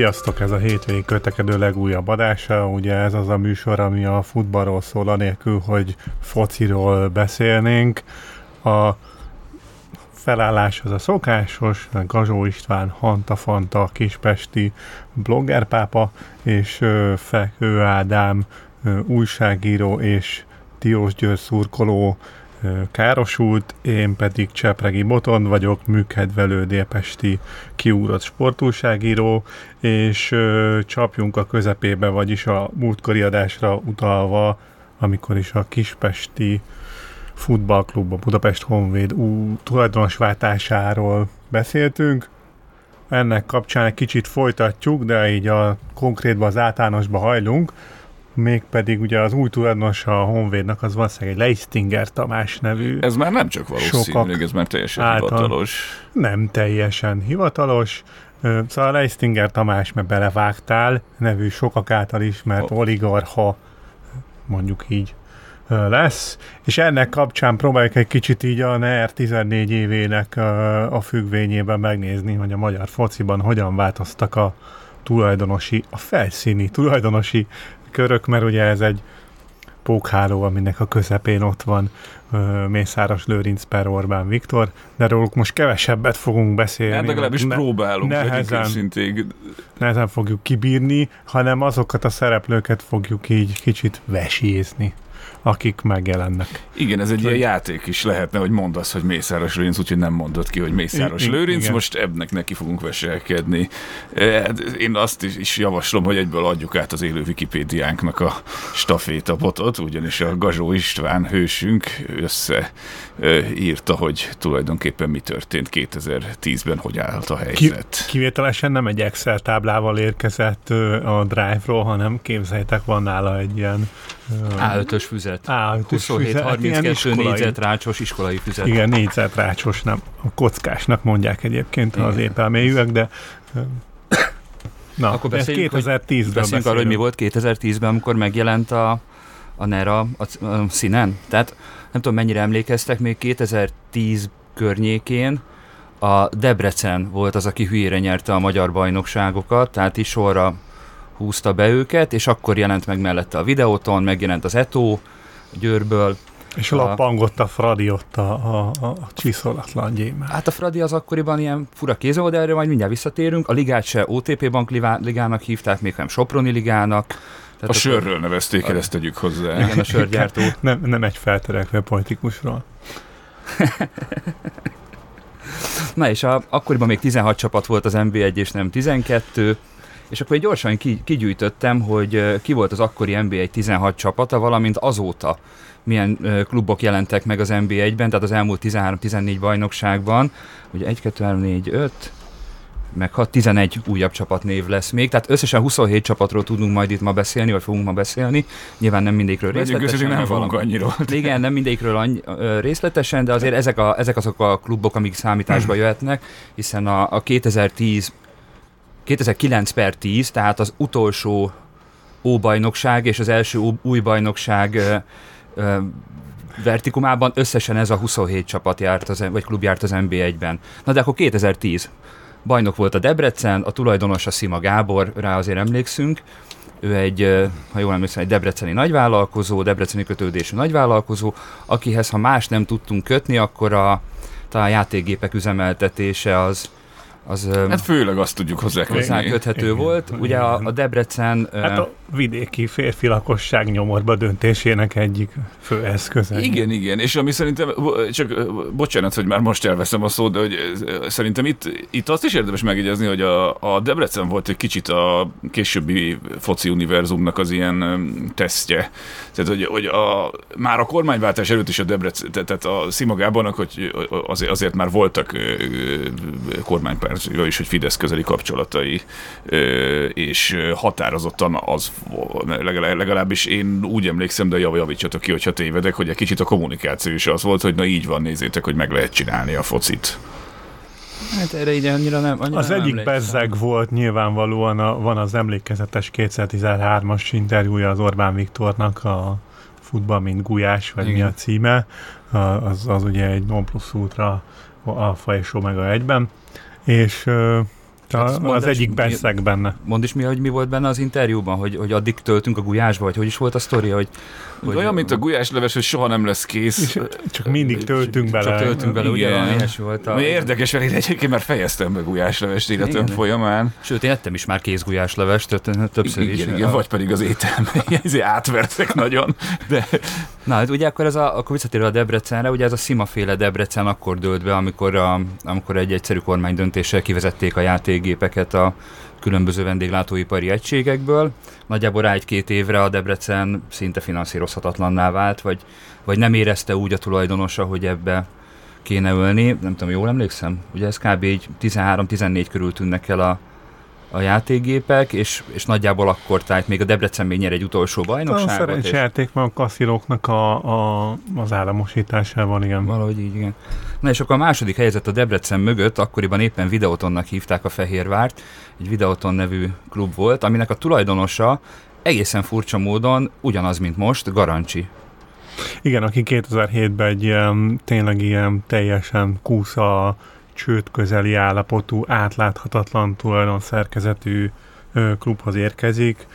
Sziasztok, ez a hétvégi kötekedő legújabb adása. Ugye ez az a műsor, ami a futballról szól, anélkül, hogy fociról beszélnénk. A felállás az a szokásos, Gazsó István, Hanta Fanta, Kispesti bloggerpápa, és Fekő Ádám, újságíró és Tiós Győr szurkoló károsult, én pedig Csepregi Botond vagyok, műkedvelő délpesti kiúrott sportúságíró, és csapjunk a közepébe, vagyis a múltkori adásra utalva, amikor is a kispesti futballklub, a Budapest Honvéd ú, tulajdonos váltásáról beszéltünk. Ennek kapcsán egy kicsit folytatjuk, de így a konkrétban az általánosba hajlunk mégpedig ugye az új tulajdonos a Honvédnak az valószínűleg egy Leistinger Tamás nevű. Ez már nem csak valószínűleg, ez már teljesen által, hivatalos. Nem teljesen hivatalos. Szóval Leistinger Tamás, mert belevágtál, nevű sokak által ismert oh. oligarha, mondjuk így lesz, és ennek kapcsán próbáljuk egy kicsit így a NER 14 évének a függvényében megnézni, hogy a magyar fociban hogyan változtak a tulajdonosi, a felszíni tulajdonosi körök, mert ugye ez egy pókháló, aminek a közepén ott van uh, Mészáros Lőrinc per Orbán Viktor, de róluk most kevesebbet fogunk beszélni. Hát legalábbis ne, próbálunk, nehezen, nehezen fogjuk kibírni, hanem azokat a szereplőket fogjuk így kicsit vesézni akik megjelennek. Igen, ez egy ilyen játék is lehetne, hogy mondasz, hogy Mészáros Lőrinc, úgyhogy nem mondod ki, hogy Mészáros I- Lőrinc, igen. most ebbnek neki fogunk veselkedni. E, hát én azt is javaslom, hogy egyből adjuk át az élő Wikipédiánknak a stafétabotot, ugyanis a Gazsó István hősünk össze írta, hogy tulajdonképpen mi történt 2010-ben, hogy állt a helyzet. Ki, kivételesen nem egy Excel táblával érkezett a Drive-ról, hanem képzeljétek, van nála egy ilyen A5-ös füzet. A5-ös 27, 32 négyzetrácsos iskolai füzet. Igen, négyzetrácsos, nem. A kockásnak mondják egyébként Igen. az épelmélyűek, de Na, akkor beszéljünk, 2010-ben beszéljünk arról, hogy mi volt 2010-ben, amikor megjelent a, a NERA a, a színen. Tehát nem tudom mennyire emlékeztek, még 2010 környékén a Debrecen volt az, aki hülyére nyerte a magyar bajnokságokat, tehát is sorra húzta be őket, és akkor jelent meg mellette a videóton, megjelent az Eto Győrből, és a, lappangott a Fradi ott a, a, a csiszolatlan gyémán. Hát a Fradi az akkoriban ilyen fura kéz volt, de erre majd mindjárt visszatérünk. A ligát se OTP Bank ligának hívták, még nem Soproni ligának. Tehát a sörről nevezték el, ezt tegyük hozzá. Igen, a sörgyártó. nem, nem egy felterekvő politikusról. Na és a, akkoriban még 16 csapat volt az NB1 és nem 12, és akkor gyorsan ki, kigyűjtöttem, hogy ki volt az akkori NB1 16 csapata, valamint azóta milyen klubok jelentek meg az NB1-ben, tehát az elmúlt 13-14 bajnokságban, ugye 1, 2, 3, 4, 5, meg ha 11 újabb csapatnév lesz még, tehát összesen 27 csapatról tudunk majd itt ma beszélni, vagy fogunk ma beszélni. Nyilván nem mindegyikről részletesen. nem fogunk annyiról. Igen, nem mindegyikről annyi, részletesen, de azért ezek, a, ezek azok a klubok, amik számításba jöhetnek, hiszen a, a 2010 2009 per 10, tehát az utolsó óbajnokság és az első új bajnokság ö, ö, vertikumában összesen ez a 27 csapat járt, az, vagy klub járt az NB1-ben. Na de akkor 2010. Bajnok volt a Debrecen, a tulajdonos a Szima Gábor, rá azért emlékszünk. Ő egy, ha jól emlékszem, egy debreceni nagyvállalkozó, debreceni kötődésű nagyvállalkozó, akihez ha más nem tudtunk kötni, akkor a, talán a játékgépek üzemeltetése az, az hát főleg azt tudjuk hozzá köthető Igen. volt. Ugye a, a Debrecen... Hát a vidéki férfi lakosság nyomorba döntésének egyik fő eszköze. Igen, igen, és ami szerintem, csak bocsánat, hogy már most elveszem a szót, de hogy szerintem itt, itt azt is érdemes megjegyezni, hogy a, a Debrecen volt egy kicsit a későbbi foci univerzumnak az ilyen tesztje. Tehát, hogy, hogy a, már a kormányváltás előtt is a Debrecen, tehát a Szimagában, hogy azért, már voltak kormánypárt, is, hogy Fidesz közeli kapcsolatai, és határozottan az legalábbis én úgy emlékszem, de javítsatok ki, hogyha tévedek, hogy egy kicsit a kommunikáció is az volt, hogy na így van, nézzétek, hogy meg lehet csinálni a focit. Hát erre ide annyira nem annyira Az nem egyik bezzeg volt nyilvánvalóan, a, van az emlékezetes 2013-as interjúja az Orbán Viktornak a futball, mint gulyás, vagy Igen. mi a címe, az, az ugye egy non plus ultra alfa és omega egyben, és Hát az, egyik beszeg benne. Mondd is mi, hogy mi volt benne az interjúban, hogy, hogy addig töltünk a gulyásba, vagy hogy is volt a sztori, hogy... hogy Olyan, mint a gulyásleves, hogy soha nem lesz kész. Csak mindig töltünk bele. Csak töltünk bele, ugye volt. A... Érdekes, mert én egyébként már fejeztem be gulyáslevest életem folyamán. Sőt, én ettem is már kész gulyáslevest, többször igen, is. Igen, vagy pedig az ételme, átvertek nagyon. De... Na, hát ugye akkor, ez a, akkor visszatérve a Debrecenre, ugye ez a szimaféle Debrecen akkor dőlt be, amikor, a, amikor egy egyszerű kormány döntéssel kivezették a játékgépeket a különböző vendéglátóipari egységekből. Nagyjából rá egy-két évre a Debrecen szinte finanszírozhatatlanná vált, vagy, vagy nem érezte úgy a tulajdonosa, hogy ebbe kéne ölni. Nem tudom, jól emlékszem? Ugye ez kb. 13-14 körül tűnnek el a, a játékgépek, és, és nagyjából akkor, tehát még a Debrecen még nyer egy utolsó bajnokságot. A szerencsejáték és... van a kaszilóknak a, a, az államosításában, igen. Valahogy így, igen. Na és akkor a második helyzet a Debrecen mögött, akkoriban éppen Videotonnak hívták a Fehérvárt, egy Videoton nevű klub volt, aminek a tulajdonosa egészen furcsa módon ugyanaz, mint most, Garancsi. Igen, aki 2007-ben egy ilyen, tényleg ilyen teljesen kúsza csőd közeli állapotú, átláthatatlan tulajdon szerkezetű klubhoz érkezik,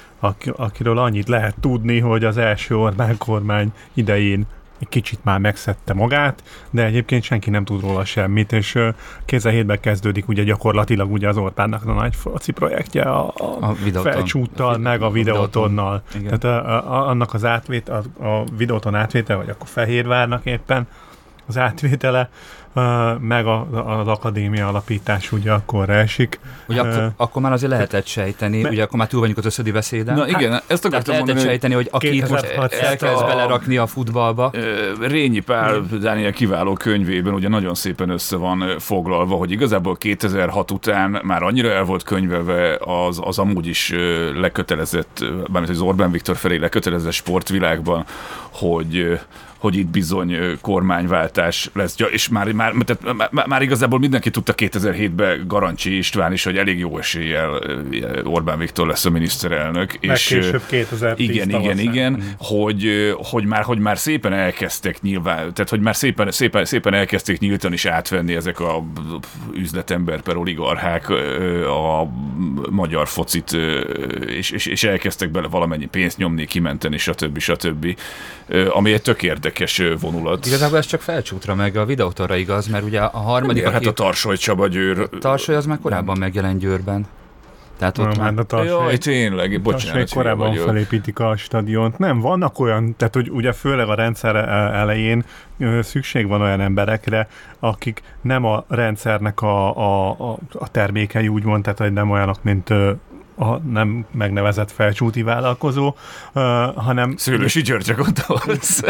akiről annyit lehet tudni, hogy az első Orbán kormány idején egy kicsit már megszedte magát, de egyébként senki nem tud róla semmit, és 2007-ben kezdődik ugye gyakorlatilag ugye az Orbánnak a nagy foci projektje a, a, a felcsúttal, a meg a videótonnal. Tehát a, a, annak az átvét, a, a videóton átvétel, vagy akkor Fehérvárnak éppen az átvétele, meg a, az akadémia alapítás ugye akkor esik. Ugye uh, akkor, akkor már azért lehetett sejteni, me, ugye akkor már túl vagyunk az összödi beszéden. Na igen, hát, ezt akartam lehetett mondani, sejteni, hogy aki most elkezd a, belerakni a futballba. Rényi Pál, Dániel kiváló könyvében ugye nagyon szépen össze van foglalva, hogy igazából 2006 után már annyira el volt könyvelve az, az amúgy is lekötelezett, bármint az Orbán Viktor felé lekötelezett sportvilágban, hogy hogy itt bizony kormányváltás lesz. Ja, és már, már, tehát, már, már igazából mindenki tudta 2007-ben Garancsi István is, hogy elég jó eséllyel Orbán Viktor lesz a miniszterelnök. Meg és később 2010 Igen, igen, igen, hogy, hogy, már, hogy már szépen elkezdtek nyilván, tehát hogy már szépen, szépen, szépen elkezdték nyíltan is átvenni ezek a üzletember per oligarchák a magyar focit, és, és, és elkezdtek bele valamennyi pénzt nyomni, kimenteni, stb. stb. Ami egy tök érdekes érdekes vonulat. Igazából ez csak felcsútra meg a videótorra igaz, mert ugye a harmadik... Igen, hát a Tarsoly Csaba Győr... A Tarsoly az már korábban megjelent Győrben. Tehát ott már... A Tarsoly, Jaj, tényleg, bocsánat. korábban vagyok. felépítik a stadiont. Nem, vannak olyan, tehát hogy ugye főleg a rendszer elején szükség van olyan emberekre, akik nem a rendszernek a, a, a, a termékei, úgymond, tehát hogy nem olyanok, mint a nem megnevezett felcsúti vállalkozó, uh, hanem... Szőlősi György gondolsz.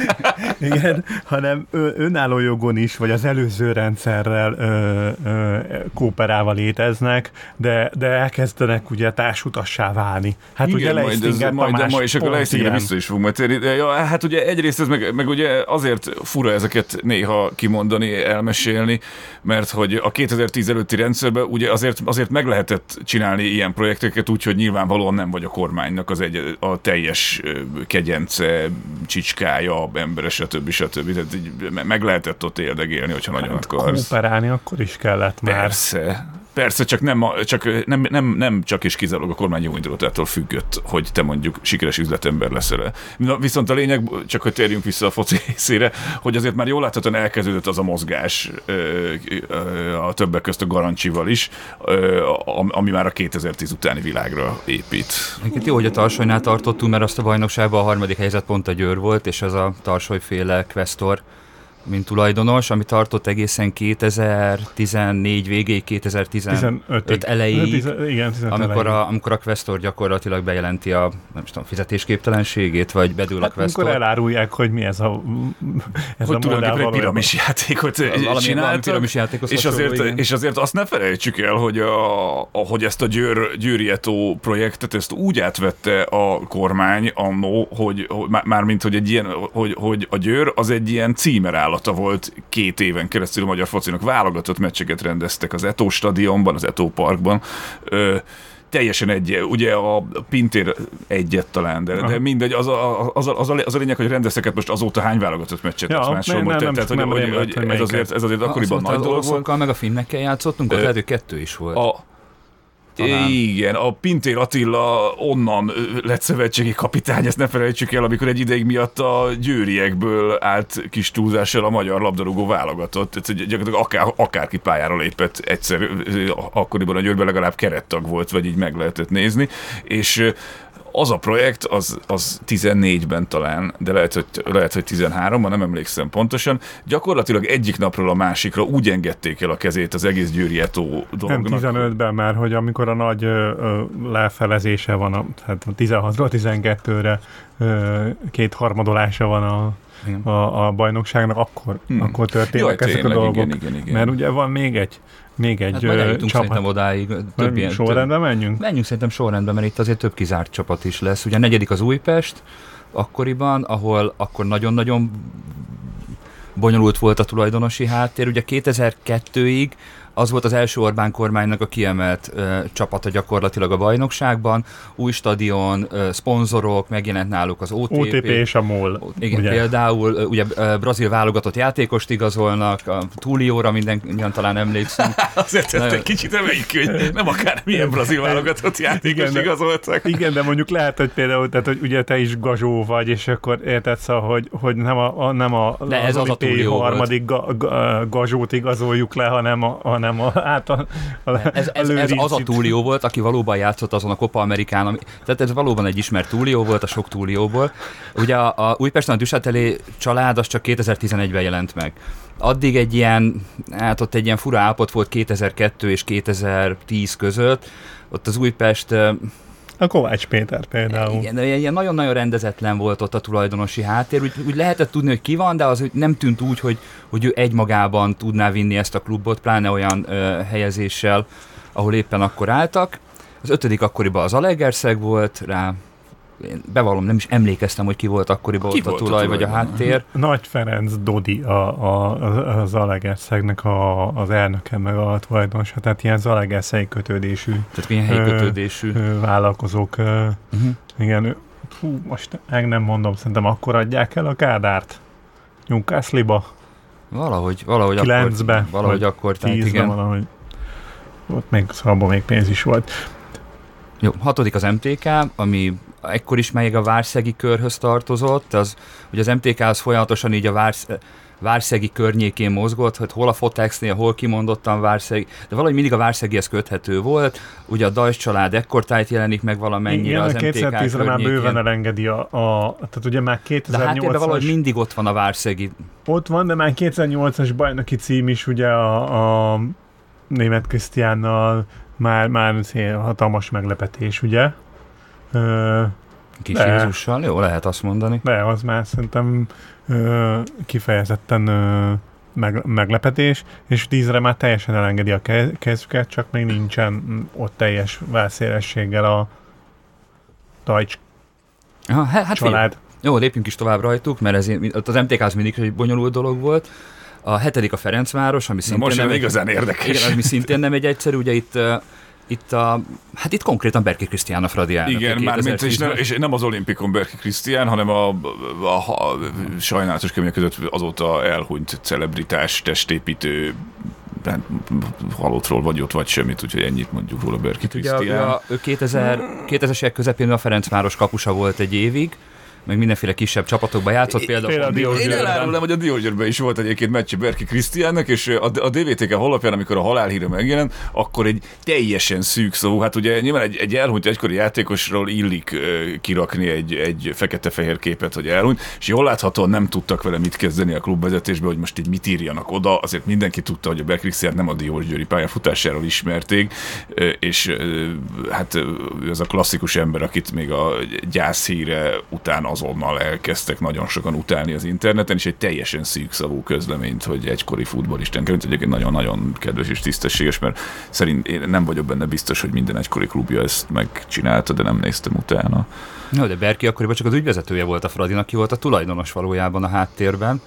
Igen, hanem önálló jogon is, vagy az előző rendszerrel ö, ö, kooperálva léteznek, de, de elkezdenek ugye társutassá válni. Hát Igen, ugye majd, ez, majd, de ma és akkor Leisztingre vissza is fogunk majd térni. Ja, hát ugye egyrészt ez meg, meg ugye azért fura ezeket néha kimondani, elmesélni, mert hogy a 2010 előtti rendszerben ugye azért, azért meg lehetett csinálni ilyen projekteket, úgyhogy nyilvánvalóan nem vagy a kormánynak az egy, a teljes kegyence, csicskája, embere, stb. stb. Tehát így meg lehetett ott érdegélni, hogyha nagyon akarsz. Kooperálni akkor is kellett már. Persze. Persze, csak nem, csak nem, nem, nem csak és kizárólag a kormány jó indulatától függött, hogy te mondjuk sikeres üzletember leszel. Na, viszont a lényeg, csak hogy térjünk vissza a foci részére, hogy azért már jól láthatóan elkezdődött az a mozgás a többek közt a Garancsival is, ami már a 2010 utáni világra épít. Egyébként jó, hogy a Tarsolynál tartottunk, mert azt a bajnokságban a harmadik helyzet pont a Győr volt, és az a Tarsolyféle Questor mint tulajdonos, ami tartott egészen 2014 végéig, 2015 elejéig, igen, amikor, a, amikor a Questor gyakorlatilag bejelenti a nem tudom, fizetésképtelenségét, vagy bedül hát, a Questor. Amikor elárulják, hogy mi ez a ez hogy a tulajdonképpen egy piramis játékot csináltak, és azért, és azért azt ne felejtsük el, hogy, a, a, hogy ezt a Győr, Győri Eto projektet, ezt úgy átvette a kormány annó, hogy, hogy mármint, hogy egy ilyen, hogy, hogy a Győr az egy ilyen címeráll feladata volt két éven keresztül a magyar focinak. Válogatott meccseket rendeztek az Eto stadionban, az Eto parkban. Ö, teljesen egy, ugye a Pintér egyet talán, de, de mindegy, az a, az, a, az, a, az a lényeg, hogy rendeztek most azóta hány válogatott meccset ja, máshol nem, nem, tehát, nem, hogy, hogy, hogy ez azért, ez azért akkoriban nagy dolog volt. meg a finnekkel játszottunk, ott lehet, kettő is volt. A, talán. Igen, a Pintér Attila onnan lett szövetségi kapitány, ezt ne felejtsük el, amikor egy ideig miatt a győriekből állt kis túlzással a magyar labdarúgó válogatott. Ez gyakorlatilag akár, akárki pályára lépett egyszer, akkoriban a Győrben legalább kerettag volt, vagy így meg lehetett nézni, és az a projekt, az, az 14-ben talán, de lehet, hogy, lehet, hogy 13-ban, nem emlékszem pontosan, gyakorlatilag egyik napról a másikra úgy engedték el a kezét az egész Győri Eto dolognak. Nem 15-ben már, hogy amikor a nagy ö, ö, lefelezése van, a, hát 16-ról 12-re ö, két harmadolása van a, a, a bajnokságnak, akkor, hmm. akkor történnek Jaj, ezek tényleg, a dolgok. Igen, igen, igen. Mert ugye van még egy még egy hát majd eljutunk csapat. szerintem odáig. Több ilyen, sorrendben menjünk? Menjünk szerintem sorrendben, mert itt azért több kizárt csapat is lesz. Ugye a negyedik az Újpest, akkoriban, ahol akkor nagyon-nagyon bonyolult volt a tulajdonosi háttér. Ugye 2002-ig az volt az első Orbán kormánynak a kiemelt ö, csapata gyakorlatilag a bajnokságban. Új stadion, ö, szponzorok, megjelent náluk az OTP. OTP és a MOL. Igen, ugye? például ugye ö, brazil válogatott játékost igazolnak, a Tulióra mindenki talán emlékszünk. Azért Nagyon... egy kicsit emeljük, hogy nem akár milyen brazil válogatott játékos igen, igazoltak. Igen, de mondjuk lehet, hogy például, tehát, hogy ugye te is gazsó vagy, és akkor érted szóval, hogy, hogy nem a, a, nem a, de ez az, az a harmadik ga, ga, gazsót igazoljuk le, hanem a, a hanem a, át a, a ez, ez, ez, az a túlió volt, aki valóban játszott azon a Copa Amerikán, ami, tehát ez valóban egy ismert túlió volt a sok túlióból. Ugye a, a Újpesten a Düssetelé család az csak 2011-ben jelent meg. Addig egy ilyen, hát ott egy ilyen fura állapot volt 2002 és 2010 között, ott az Újpest a Kovács Péter például. Igen, de ilyen nagyon-nagyon rendezetlen volt ott a tulajdonosi háttér, úgy, úgy lehetett tudni, hogy ki van, de az nem tűnt úgy, hogy, hogy ő egymagában tudná vinni ezt a klubot, pláne olyan ö, helyezéssel, ahol éppen akkor álltak. Az ötödik akkoriban az Alegerszeg volt, rá én bevallom, nem is emlékeztem, hogy ki volt akkoriban ki ott volt a tulaj, a vagy a háttér. Nagy Ferenc Dodi a, a, a Zalegerszegnek a, az elnöke, meg a tulajdonosa, tehát ilyen Zalegerszegi kötődésű. Tehát ilyen helyi kötődésű. Ö, ö, vállalkozók. Ö, uh-huh. Igen, fú, most meg nem mondom, szerintem akkor adják el a Kádárt. Newcastle-ba. Valahogy, valahogy Kilencbe, akkor. Valahogy akkor, tehát igen. valahogy. Ott még, szóval még pénz is volt. Jó, hatodik az MTK, ami ekkor is még a Várszegi körhöz tartozott, az, hogy az MTK az folyamatosan így a Vársz, Várszegi környékén mozgott, hogy hol a Fotexnél, hol kimondottan Várszegi, de valahogy mindig a Várszegéhez köthető volt. Ugye a Dajs család ekkortájt jelenik meg valamennyire Igen, az MTK 2010-re már bőven elengedi a, a, tehát ugye már 2008 De hát valahogy mindig ott van a Várszegi. Ott van, de már 2008-as bajnoki cím is ugye a, a német Krisztiánnal már, már hatalmas meglepetés, ugye? Kis de, Jézussal, jó, lehet azt mondani. De, az már szerintem ö, kifejezetten ö, meg, meglepetés, és tízre már teljesen elengedi a kezüket, csak még nincsen ott teljes válszélességgel a Deutsch Aha, hát család. Fél. Jó, lépjünk is tovább rajtuk, mert ez, az MTK az mindig egy bonyolult dolog volt. A hetedik a Ferencváros, ami szintén most nem igazán érdekes. Igen, ami szintén nem egy egyszerű, ugye itt itt a, hát itt konkrétan Berki Krisztián a Fradi elnök. Igen, mármint, és, nem, és nem az olimpikon Berki Krisztián, hanem a, a, a, a sajnálatos körülmények között azóta elhunyt celebritás, testépítő hát, halottról vagy ott, vagy semmit, úgyhogy ennyit mondjuk róla Berki Krisztián. Ugye a, a, ő 2000, 2000-es évek közepén a Ferencváros kapusa volt egy évig, meg mindenféle kisebb csapatokban játszott, például, például a Diós Én elárulom, hogy a Diósgyőrben is volt egyébként meccse Berki Krisztiánnak, és a, a DVTK honlapján, amikor a halálhíre megjelent, akkor egy teljesen szűk szó, hát ugye nyilván egy, egy elhunyt egykori játékosról illik uh, kirakni egy, egy fekete-fehér képet, hogy elhunyt, és jól láthatóan nem tudtak vele mit kezdeni a klubvezetésbe, hogy most így mit írjanak oda, azért mindenki tudta, hogy a Berki Krisztián nem a Diósgyőri pályafutásáról ismerték, és hát ő az a klasszikus ember, akit még a gyászhíre után azonnal elkezdtek nagyon sokan utálni az interneten, és egy teljesen szűkszavú közleményt, hogy egykori futballisten került, egyébként nagyon-nagyon kedves és tisztességes, mert szerint én nem vagyok benne biztos, hogy minden egykori klubja ezt megcsinálta, de nem néztem utána. No, de Berki akkoriban csak az ügyvezetője volt a Fradinak, ki volt a tulajdonos valójában a háttérben.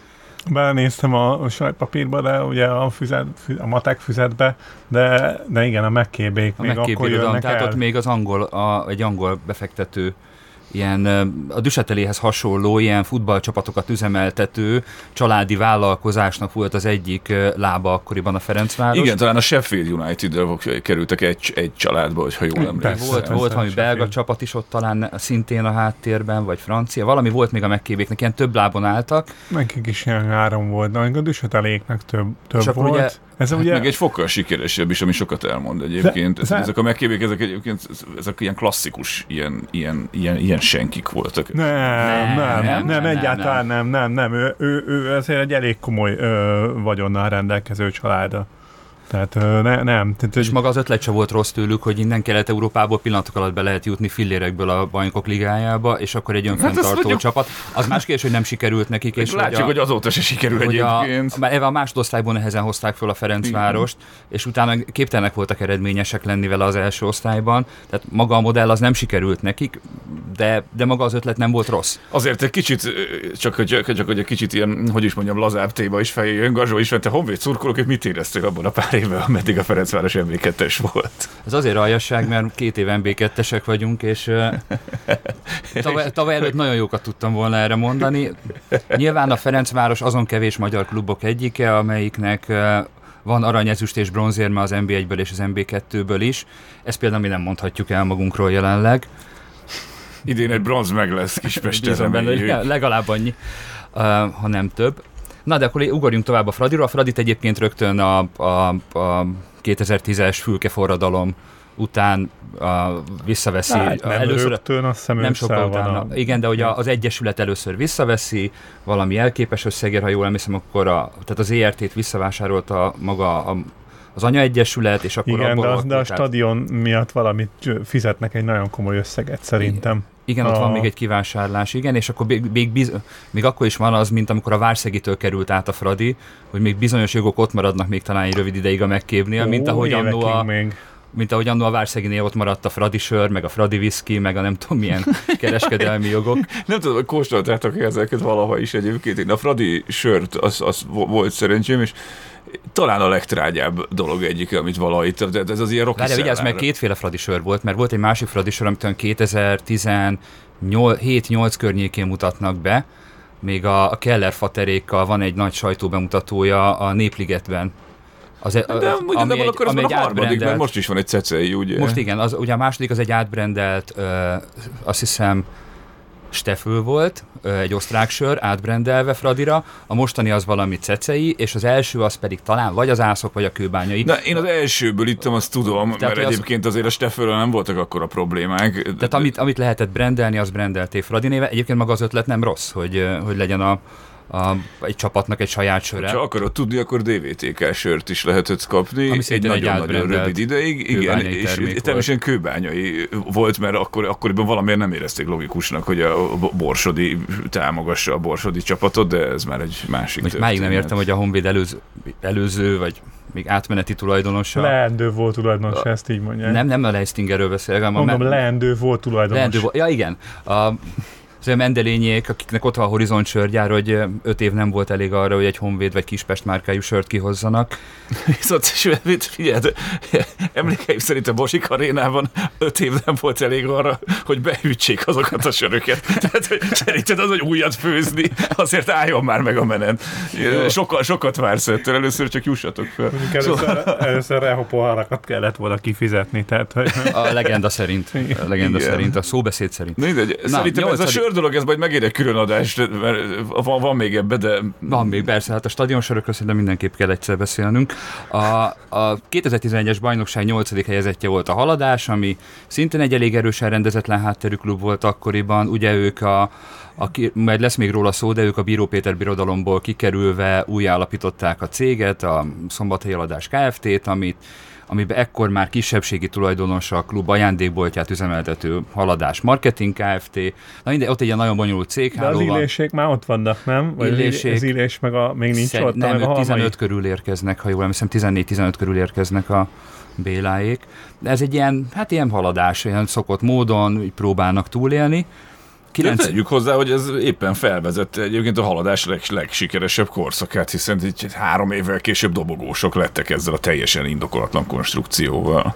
Belenéztem a sajtpapírba, de ugye a, füzet, a matek füzetbe, de, de igen, a megkébék a még akkor jönnek Tehát el. ott még az angol, a, egy angol befektető ilyen a Düseteléhez hasonló ilyen futballcsapatokat üzemeltető családi vállalkozásnak volt az egyik lába akkoriban a Ferencváros. Igen, talán a Sheffield united kerültek egy, egy családba, hogyha jól emlékszem. Volt, volt valami belga csapat is ott talán szintén a háttérben, vagy francia, valami volt még a megkébéknek, ilyen több lábon álltak. Nekik is ilyen három volt, de a düsseteléknek több, több És volt. ugye- Ez Hát ugye, Meg egy fokkal sikeresebb is, ami sokat elmond egyébként. De- De, ezek a megkébék, ezek egyébként ezek ilyen klasszikus, ilyen, ilyen, ilyen, ilyen senkik voltak. nem, nem, nem, nem, nem, nem, egyáltalán nem, nem, nem. Ő, ő, ő azért egy elég komoly ö, vagyonnal rendelkező családa. Tehát ne, nem. Tehát, És maga az ötlet se volt rossz tőlük, hogy innen Kelet-Európából pillanatok alatt be lehet jutni fillérekből a bajnokok ligájába, és akkor egy önfenntartó Hát mondjuk- csapat. Az más kérdés, hogy nem sikerült nekik, és És Látjuk, hogy, a, azóta se sikerül hogy a, egyébként. már a másodosztályból nehezen hozták föl a Ferencvárost, és utána képtelenek voltak eredményesek lenni vele az első osztályban. Tehát maga a modell az nem sikerült nekik, de, de maga az ötlet nem volt rossz. Azért egy kicsit, csak hogy, csak hogy egy kicsit ilyen, hogy is mondjam, lazább téma is feljön. Gazsó is, te honvéd szurkolók, hogy mit éreztek abban a pár évben, ameddig a Ferencváros MB2-es volt. Ez azért aljasság, mert két év MB2-esek vagyunk, és tavaly, tavaly előtt nagyon jókat tudtam volna erre mondani. Nyilván a Ferencváros azon kevés magyar klubok egyike, amelyiknek van arany, ezüst és bronzérme az MB1-ből és az MB2-ből is. Ezt például mi nem mondhatjuk el magunkról jelenleg. Idén egy bronz meg lesz Kispesten, benne, legalább annyi, uh, ha nem több. Na de akkor ugorjunk tovább a Fradira. A Fradit egyébként rögtön a, a, a 2010-es fülkeforradalom után uh, visszaveszi. hát, nem először, rögtön, azt hiszem nem sokkal van utána. a- Igen, de hogy a, az Egyesület először visszaveszi, valami elképes összegért, ha jól emlékszem, akkor a, tehát az ERT-t visszavásárolta maga a, az anyaegyesület, és akkor Igen, abból de, a, volt- de a stadion miatt valamit fizetnek egy nagyon komoly összeget szerintem. Igen, ott van A- még egy kivásárlás, igen, és akkor még, még, biz, még akkor is van az, mint amikor a Várszegitől került át a Fradi, hogy még bizonyos jogok ott maradnak még talán egy rövid ideig a megképnél, mint Ó, ahogy annó a, még. mint ahogy annó a Várszeginél ott maradt a Fradi sör, meg a Fradi whisky, meg a nem tudom milyen kereskedelmi jogok. Nem tudom, hogy kóstoltátok ezeket valaha is egyébként. Én a Fradi sört, az, az vo- volt szerencsém, és talán a legtrágyább dolog egyik, amit valaha itt, de ez az ilyen rocky Várjál, vigyázz, mert kétféle Fradi sör volt, mert volt egy másik Fradi sör, amit olyan 2017-8 környékén mutatnak be, még a, a Keller faterékkal van egy nagy sajtóbemutatója a Népligetben. Az, e- De ami egy- akkor az ami egy a harmadik, mert most is van egy cecei, ugye? Most igen, az, ugye a második az egy átbrendelt, ö, azt hiszem, Stefül volt, egy osztrák sör, átbrendelve Fradira, a mostani az valami cecei, és az első az pedig talán vagy az ászok, vagy a kőbányai. Na, én az elsőből ittam, azt tudom, Tehát, mert hogy az- egyébként azért a Steffőről nem voltak akkor a problémák. Tehát amit, amit lehetett brendelni, az brendelték Fradi néve. Egyébként maga az ötlet nem rossz, hogy, hogy legyen a, a, egy csapatnak egy saját söre. Ha akarod tudni, akkor DVTK sört is lehetett kapni. Ami egy nagyon-nagyon rövid ideig. Igen, kőbányai és természetesen kőbányai volt, mert akkor, akkoriban valamiért nem érezték logikusnak, hogy a Borsodi támogassa a Borsodi csapatot, de ez már egy másik Most máig nem értem, hogy a Honvéd előző, előző vagy még átmeneti tulajdonosa. Leendő volt tulajdonos, ezt így mondják. Nem, nem a Leistingerről beszélek, hanem a Mondom, me- leendő volt tulajdonos. Leendő volt. Ja, igen. A, az olyan mendelényék, akiknek ott van a Horizont sörgyár, hogy öt év nem volt elég arra, hogy egy Honvéd vagy Kispest márkájú sört kihozzanak. Viszont figyeld, emlékeim szerint a Bosik arénában öt év nem volt elég arra, hogy behűtsék azokat a söröket. Tehát, hogy szerinted az, hogy újat főzni, azért álljon már meg a menet. Sokkal, sokat vársz ettől, először csak jussatok fel. Mondjuk Először, először reho poharakat kellett volna kifizetni, tehát hogy A legenda szerint. A legenda Igen. szerint, a szóbeszéd szerint. Na, szerintem ez a sör dolog, ez majd megér egy külön adást, mert van, van még ebbe, de Van még, persze, hát a stadionsörökről szerintem mindenképp kell egyszer beszélnünk. A, a 2011-es bajnokság 8. helyezettje volt a Haladás, ami szintén egy elég erősen rendezetlen hátterű klub volt akkoriban. Ugye ők a, a majd lesz még róla szó, de ők a Bíró Péter birodalomból kikerülve újjáalapították a céget, a Szombathelyi Haladás Kft-t, amit amiben ekkor már kisebbségi tulajdonosa a klub ajándékboltját üzemeltető Haladás Marketing Kft. Na mindegy, ott egy ilyen nagyon bonyolult de az cégháló van. illésék már ott vannak, nem? Vagy Illésék- az illés meg a, még nincs Szerint- ott, nem, a ők halmai. 15 körül érkeznek, ha jól emlékszem, 14-15 körül érkeznek a Béláék. De ez egy ilyen, hát ilyen haladás, ilyen szokott módon, így próbálnak túlélni. Kilenc- Tegyük hozzá, hogy ez éppen felvezette egyébként a haladás leg, legsikeresebb korszakát, hiszen így három évvel később dobogósok lettek ezzel a teljesen indokolatlan konstrukcióval.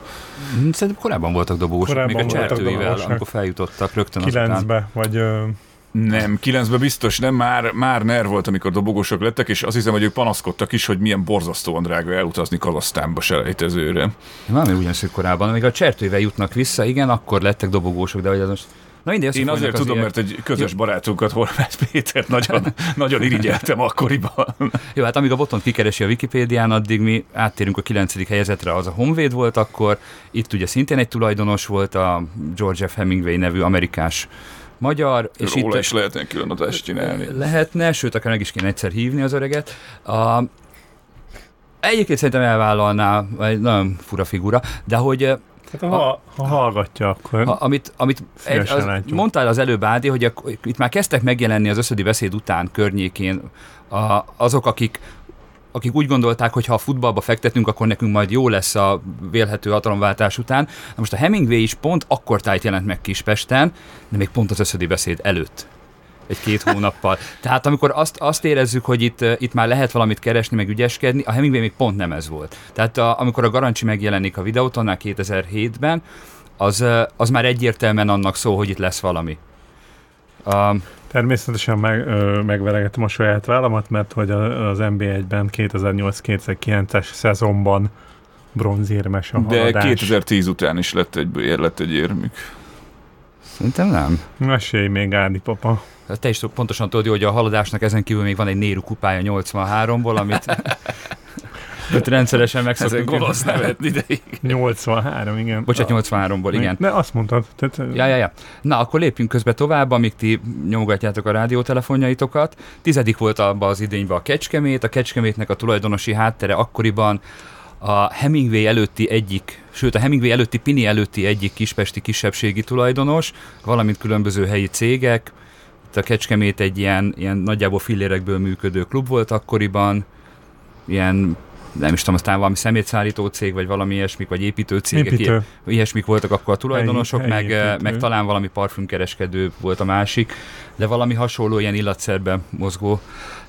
Hm, Szerintem korábban voltak dobósok, Korábban még a csertőivel, amikor feljutottak rögtön. Kilencbe, vagy ö, Nem, kilencben biztos nem, már, már NER volt, amikor dobogósok lettek, és azt hiszem, hogy ők panaszkodtak is, hogy milyen borzasztóan drága elutazni Kalasztánba selejtezőre. Valami ugyanaz, hogy korábban, amíg a csertőivel jutnak vissza, igen, akkor lettek dobogósok, de hogy az most... Na mindegy, Én azért tudom, mert egy közös barátunkat, Horváth Péter nagyon, nagyon irigyeltem akkoriban. Jó, hát amíg a botont kikeresi a Wikipédián, addig mi áttérünk a 9. helyezetre, az a Honvéd volt akkor, itt ugye szintén egy tulajdonos volt a George F. Hemingway nevű amerikás magyar, és Róla itt is lehetne külön adást csinálni. lehetne, sőt, akár meg is kéne egyszer hívni az öreget. A, egyébként szerintem elvállalná, vagy nagyon fura figura, de hogy eh, hát ha, ha hallgatja, akkor a, amit, amit egy, az, látjuk. mondtál az előbb, Ádi, hogy a, itt már kezdtek megjelenni az összödi beszéd után környékén a, azok, akik akik úgy gondolták, hogy ha a futballba fektetünk, akkor nekünk majd jó lesz a vélhető hatalomváltás után. Na most a Hemingway is pont akkor tájt jelent meg Kispesten, de még pont az összödi beszéd előtt egy-két hónappal. Tehát amikor azt, azt érezzük, hogy itt, eh, itt már lehet valamit keresni, meg ügyeskedni, a Hemingway még pont nem ez volt. Tehát a, amikor a Garancsi megjelenik a videótonnál 2007-ben, az, eh, az már egyértelműen annak szó, hogy itt lesz valami. Um, természetesen meg, ö, megveregetem a saját vállamat, mert hogy a- az NB1-ben 2008-2009-es szezonban bronzérmes a De haladás. 2010 után is lett egy, lett egy érmük. Szerintem nem. Mesélj még, Ádi papa. Hát Te is pontosan tudod, hogy a haladásnak ezen kívül még van egy Néru kupája 83-ból, amit őt rendszeresen Ezen megszoktuk. gonosz nevetni, de 83, igen. Bocsánat, 83-ból, igen. Ne, azt mondtad. Tehát, Ja, ja, ja. Na, akkor lépjünk közbe tovább, amíg ti nyomogatjátok a rádiótelefonjaitokat. Tizedik volt abban az idényben a Kecskemét, a Kecskemétnek a tulajdonosi háttere akkoriban a Hemingway előtti egyik, sőt a Hemingway előtti Pini előtti egyik kispesti kisebbségi tulajdonos, valamint különböző helyi cégek. Itt a Kecskemét egy ilyen, ilyen nagyjából fillérekből működő klub volt akkoriban, ilyen nem is tudom, aztán valami szemétszállító cég, vagy valami ilyesmik, vagy építő cégek, Építő. ilyesmik voltak akkor a tulajdonosok, Helyi- helyi meg, építő. meg talán valami parfümkereskedő volt a másik, de valami hasonló ilyen illatszerben mozgó.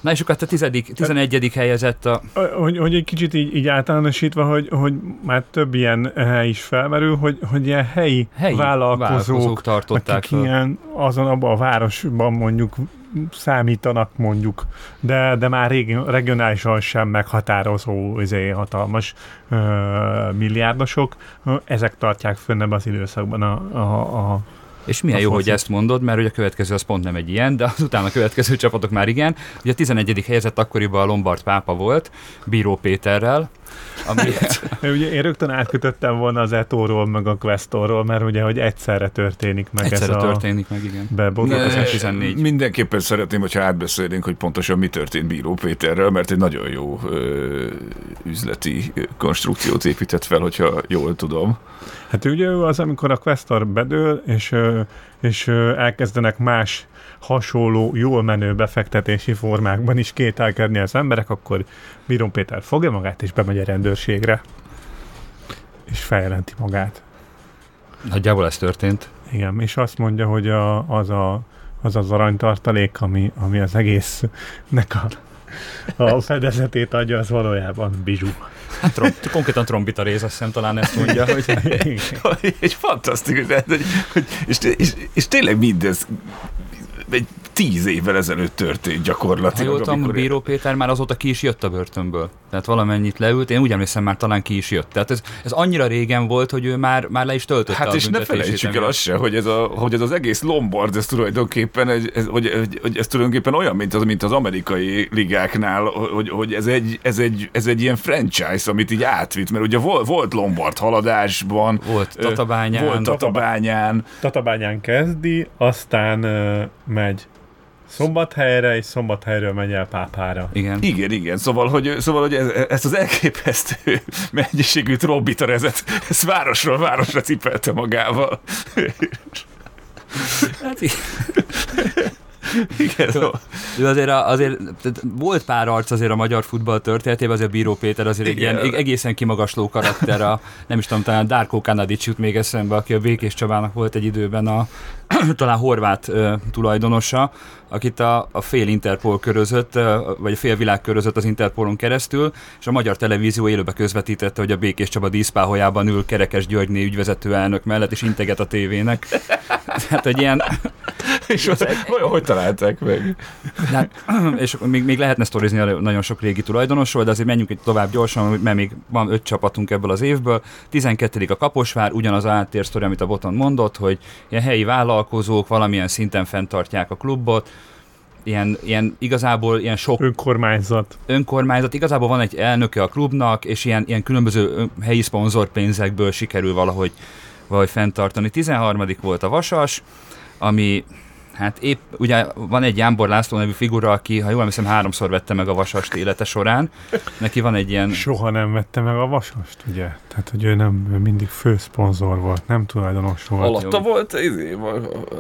Na és akkor hát a tizedik, tizenegyedik helyezett a... Hogy, hogy egy kicsit így, így általánosítva, hogy, hogy már több ilyen hely is felmerül, hogy, hogy ilyen helyi, Helyi vállalkozók, vállalkozók tartották akik fel. ilyen azon abban a városban mondjuk számítanak mondjuk, de, de már regionálisan sem meghatározó izé, hatalmas ö, milliárdosok, ezek tartják fönn az időszakban a, a, a És milyen a jó, hogy ezt mondod, mert ugye a következő az pont nem egy ilyen, de azután a következő csapatok már igen. Ugye a 11. helyezett akkoriban a Lombard pápa volt, Bíró Péterrel, ami, Ugye én rögtön átkötöttem volna az Etóról, meg a Questorról, mert ugye, hogy egyszerre történik meg egyszerre ez a történik meg, igen. bebotot. Ne, 2014. Mindenképpen szeretném, hogyha átbeszélnénk, hogy pontosan mi történt Bíró Péterrel, mert egy nagyon jó ö, üzleti konstrukciót épített fel, hogyha jól tudom. Hát ugye ő az, amikor a Questor bedől, és, ö, és elkezdenek más hasonló, jól menő befektetési formákban is kételkedni az emberek, akkor Bíró Péter fogja magát, és bemegy a rendőrségre, és feljelenti magát. Nagyjából ez történt. Igen, és azt mondja, hogy a, az, a, az az aranytartalék, ami, ami az egésznek a, a fedezetét adja, az valójában bizsú. Hát trom, konkrétan trombita rész, azt hiszem talán ezt mondja, hogy egy fantasztikus, hogy, hogy, és, és, és tényleg mindez egy tíz évvel ezelőtt történt ha gyakorlatilag. jól tudom, Bíró Péter már azóta ki is jött a börtönből. Tehát valamennyit leült, én úgy emlékszem már talán ki is jött. Tehát ez, ez annyira régen volt, hogy ő már, már le is töltötte Hát és ne felejtsük el azt se, hogy ez, a, hogy ez az egész Lombard, ez tulajdonképpen, egy, ez, hogy, hogy, ez tulajdonképpen olyan, mint az, mint az amerikai ligáknál, hogy, hogy ez, egy, ez, egy, ez egy ilyen franchise, amit így átvitt, mert ugye volt, volt Lombard haladásban, Volt Tatabányán. volt Tatabányán, Tatabányán kezdi, aztán uh, megy Szombathelyre, és Szombathelyről megy el Pápára. Igen. Igen, igen, szóval, hogy, szóval, hogy ez, ezt az elképesztő mennyiségű trombiterezet, ezt városról városra cipelte magával. Hát, Igen, De azért, a- azért tehát volt pár arc azért a magyar futball történetében, azért Bíró Péter azért egy ilyen eg- egészen kimagasló karakter, a, nem is tudom, talán Darko Kanadic jut még eszembe, aki a Békés Csabának volt egy időben a talán horvát ö, tulajdonosa, akit a, a fél Interpol körözött, vagy a fél világ körözött az Interpolon keresztül, és a magyar televízió élőbe közvetítette, hogy a Békés Csaba díszpáholyában ül Kerekes Györgyné ügyvezető elnök mellett, és integet a tévének. Tehát egy ilyen, és az, vajon hogy találták meg? De Hát, és még, még lehetne sztorizni a nagyon sok régi tulajdonosról, de azért menjünk egy tovább gyorsan, mert még van öt csapatunk ebből az évből. 12. a Kaposvár, ugyanaz a áttér sztori, amit a Boton mondott, hogy ilyen helyi vállalkozók valamilyen szinten fenntartják a klubot, ilyen, ilyen igazából ilyen sok Önkormányzat. önkormányzat, igazából van egy elnöke a klubnak, és ilyen, ilyen különböző ön- helyi szponzorpénzekből sikerül valahogy, valahogy fenntartani. 13. volt a Vasas, ami hát épp, ugye van egy Jámbor László nevű figura, aki, ha jól emlékszem, háromszor vette meg a Vasast élete során. Neki van egy ilyen... Soha nem vette meg a vasast, ugye? Tehát, hogy ő nem ő mindig főszponzor volt, nem tulajdonos volt. Alatta jó. volt izé,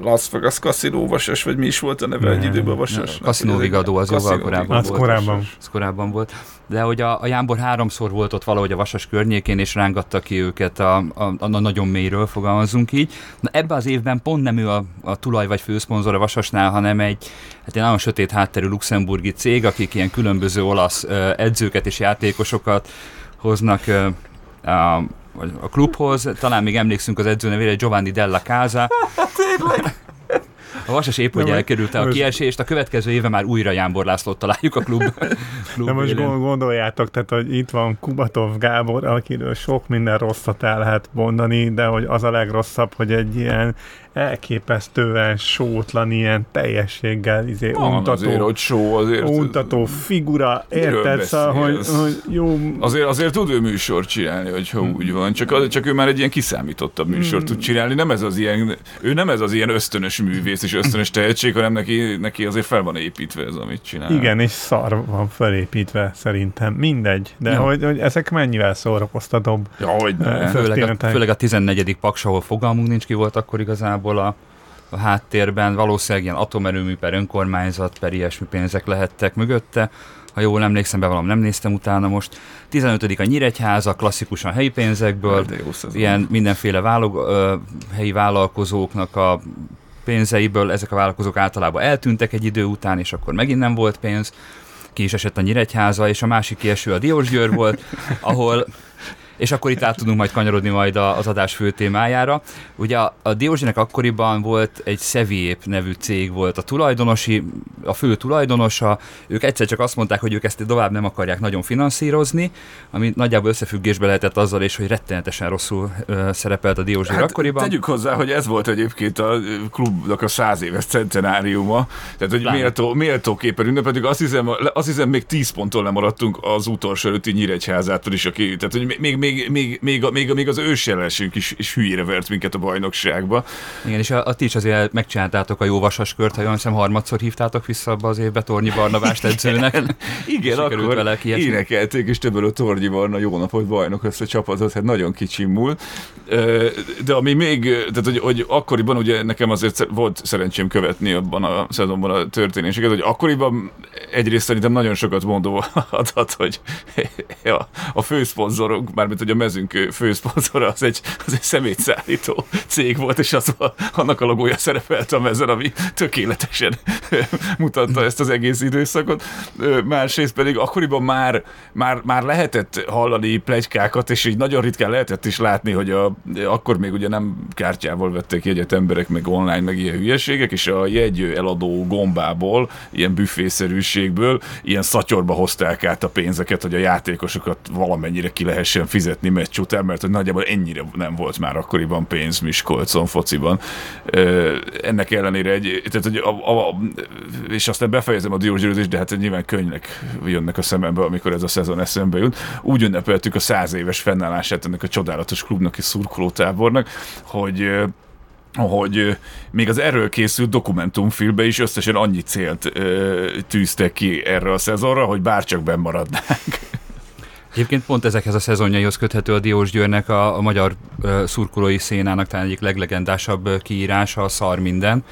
Las Vegas Casino vasas, vagy mi is volt a neve egy Nem. időben vasas? Casino Vigadó az jóval korábban Az volt. korábban. Ez korábban volt. De hogy a, a Jámbor háromszor volt ott valahogy a Vasas környékén, és rángatta ki őket a, a, a, nagyon mélyről, fogalmazunk így. Na ebben az évben pont nem ő a, a tulaj vagy főszponzor a Vasasnál, hanem egy, hát egy nagyon sötét hátterű luxemburgi cég, akik ilyen különböző olasz edzőket és játékosokat hoznak a, a klubhoz. Talán még emlékszünk az edző nevére, Giovanni Della Casa. A Vasas épp, hogy elkerülte a kiesést, a következő éve már újra Jámbor Lászlót találjuk a klub, klub De most élén. gond- gondoljátok, tehát, hogy itt van Kubatov Gábor, akiről sok minden rosszat el lehet mondani, de hogy az a legrosszabb, hogy egy ilyen elképesztően sótlan, ilyen teljességgel izé, Van azért, untató, hogy show, azért. untató figura, érted? Szóval, hogy, hogy jó, Azért, azért tud ő műsort csinálni, hogyha úgy van, csak, az, csak ő már egy ilyen kiszámítottabb műsort tud csinálni, nem ez az ilyen, ő nem ez az ilyen ösztönös művész és ösztönös tehetség, hanem neki, neki azért fel van építve ez, amit csinál. igen, és szar van felépítve szerintem, mindegy, de Ja. hogy, hogy ezek mennyivel szórakoztatóbb. Ja, hogy ne. Főleg a, főleg a 14. paks, ahol fogalmunk nincs ki volt akkor igazából a, a háttérben, valószínűleg ilyen atomerőmű per önkormányzat per ilyesmi pénzek lehettek mögötte. Ha jól emlékszem, bevallom, nem néztem utána most. 15. a Nyíregyháza, klasszikusan helyi pénzekből, szezon. ilyen mindenféle válog, ö, helyi vállalkozóknak a pénzeiből, ezek a vállalkozók általában eltűntek egy idő után, és akkor megint nem volt pénz. Ki is esett a Nyíregyháza, és a másik kieső a Diósgyőr volt, ahol és akkor itt át tudunk majd kanyarodni majd az adás fő témájára. Ugye a, a Diózsinek akkoriban volt egy Seviép nevű cég volt a tulajdonosi, a fő tulajdonosa, ők egyszer csak azt mondták, hogy ők ezt tovább nem akarják nagyon finanszírozni, ami nagyjából összefüggésbe lehetett azzal is, hogy rettenetesen rosszul ö, szerepelt a Diózsi hát, akkoriban. Tegyük hozzá, hogy ez volt egyébként a klubnak a száz éves centenáriuma, tehát hogy Pláne. méltó, méltó képen ünnepeltük. Azt hiszem, azt hiszem még 10 ponttól lemaradtunk az utolsó előtti Nyíregyházától is, aki, tehát hogy még, még, még, még, még, még az ősjelensünk is, is hülyére vert minket a bajnokságba. Igen, és a, a ti is azért megcsináltátok a jó vasas kört, ha jól hiszem harmadszor hívtátok vissza abba az évbe Tornyi Barnabást edzőnek. Igen, akkor vele kiesni. énekelték, és többől a Tornyi Barna jó napot bajnok össze csapatot, hát nagyon kicsi múl. De ami még, tehát hogy, hogy akkoriban ugye nekem azért volt szerencsém követni abban a szezonban a történéseket, hogy akkoriban egyrészt szerintem nagyon sokat mondó adat, hogy a, a főszponzorunk, mármint hogy a mezünk főszponzora az egy, az egy szemétszállító cég volt, és az annak a logója szerepelt a mezen, ami tökéletesen mutatta ezt az egész időszakot. Másrészt pedig akkoriban már, már, már lehetett hallani plegykákat, és így nagyon ritkán lehetett is látni, hogy a, akkor még ugye nem kártyával vettek jegyet emberek, meg online, meg ilyen hülyeségek, és a jegy eladó gombából, ilyen büfészerűségből, ilyen szatyorba hozták át a pénzeket, hogy a játékosokat valamennyire ki lehessen fizetni meccs után, mert hogy nagyjából ennyire nem volt már akkoriban pénz Miskolcon fociban. Ennek ellenére egy, tehát, hogy a, a, a, és aztán befejezem a diósgyőzést, de hát nyilván könyvek jönnek a szemembe, amikor ez a szezon eszembe jut. Úgy ünnepeltük a száz éves fennállását ennek a csodálatos klubnak és szurkolótábornak, hogy hogy még az erről készült dokumentumfilmbe is összesen annyi célt ö, tűztek ki erre a szezonra, hogy bárcsak benn maradnánk. Egyébként pont ezekhez a szezonjaihoz köthető a Diós Győrnek a, a magyar uh, szurkolói szénának talán egyik leglegendásabb kiírása, a szar minden.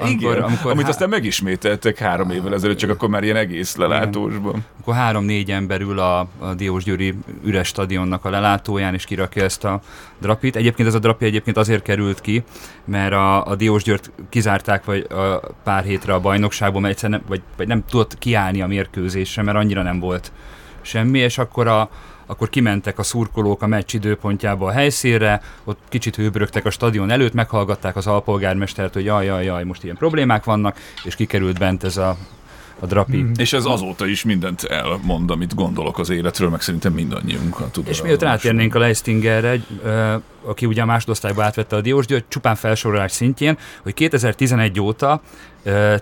Amikor, Igen, amikor amit há... aztán megismételtek három évvel ezelőtt, csak akkor már ilyen egész lelátósban. Igen. Akkor három-négy ember ül a, a Diós Győri üres stadionnak a lelátóján, és kirakja ezt a drapit. Egyébként ez a drapi egyébként azért került ki, mert a, a Diós Győrt kizárták vagy a pár hétre a bajnokságból, mert egyszerűen nem, vagy, vagy nem tudott kiállni a mérkőzésre, mert annyira nem volt semmi, és akkor a, akkor kimentek a szurkolók a meccs időpontjába a helyszínre, ott kicsit hőbrögtek a stadion előtt, meghallgatták az alpolgármestert, hogy jaj, jaj, jaj, most ilyen problémák vannak, és kikerült bent ez a, a drapi. Mm. És ez azóta is mindent elmond, amit gondolok az életről, meg szerintem mindannyiunkat tud. És miért rátérnénk a Leistingerre, aki ugye a másodosztályba átvette a Diós György, csupán felsorolás szintjén, hogy 2011 óta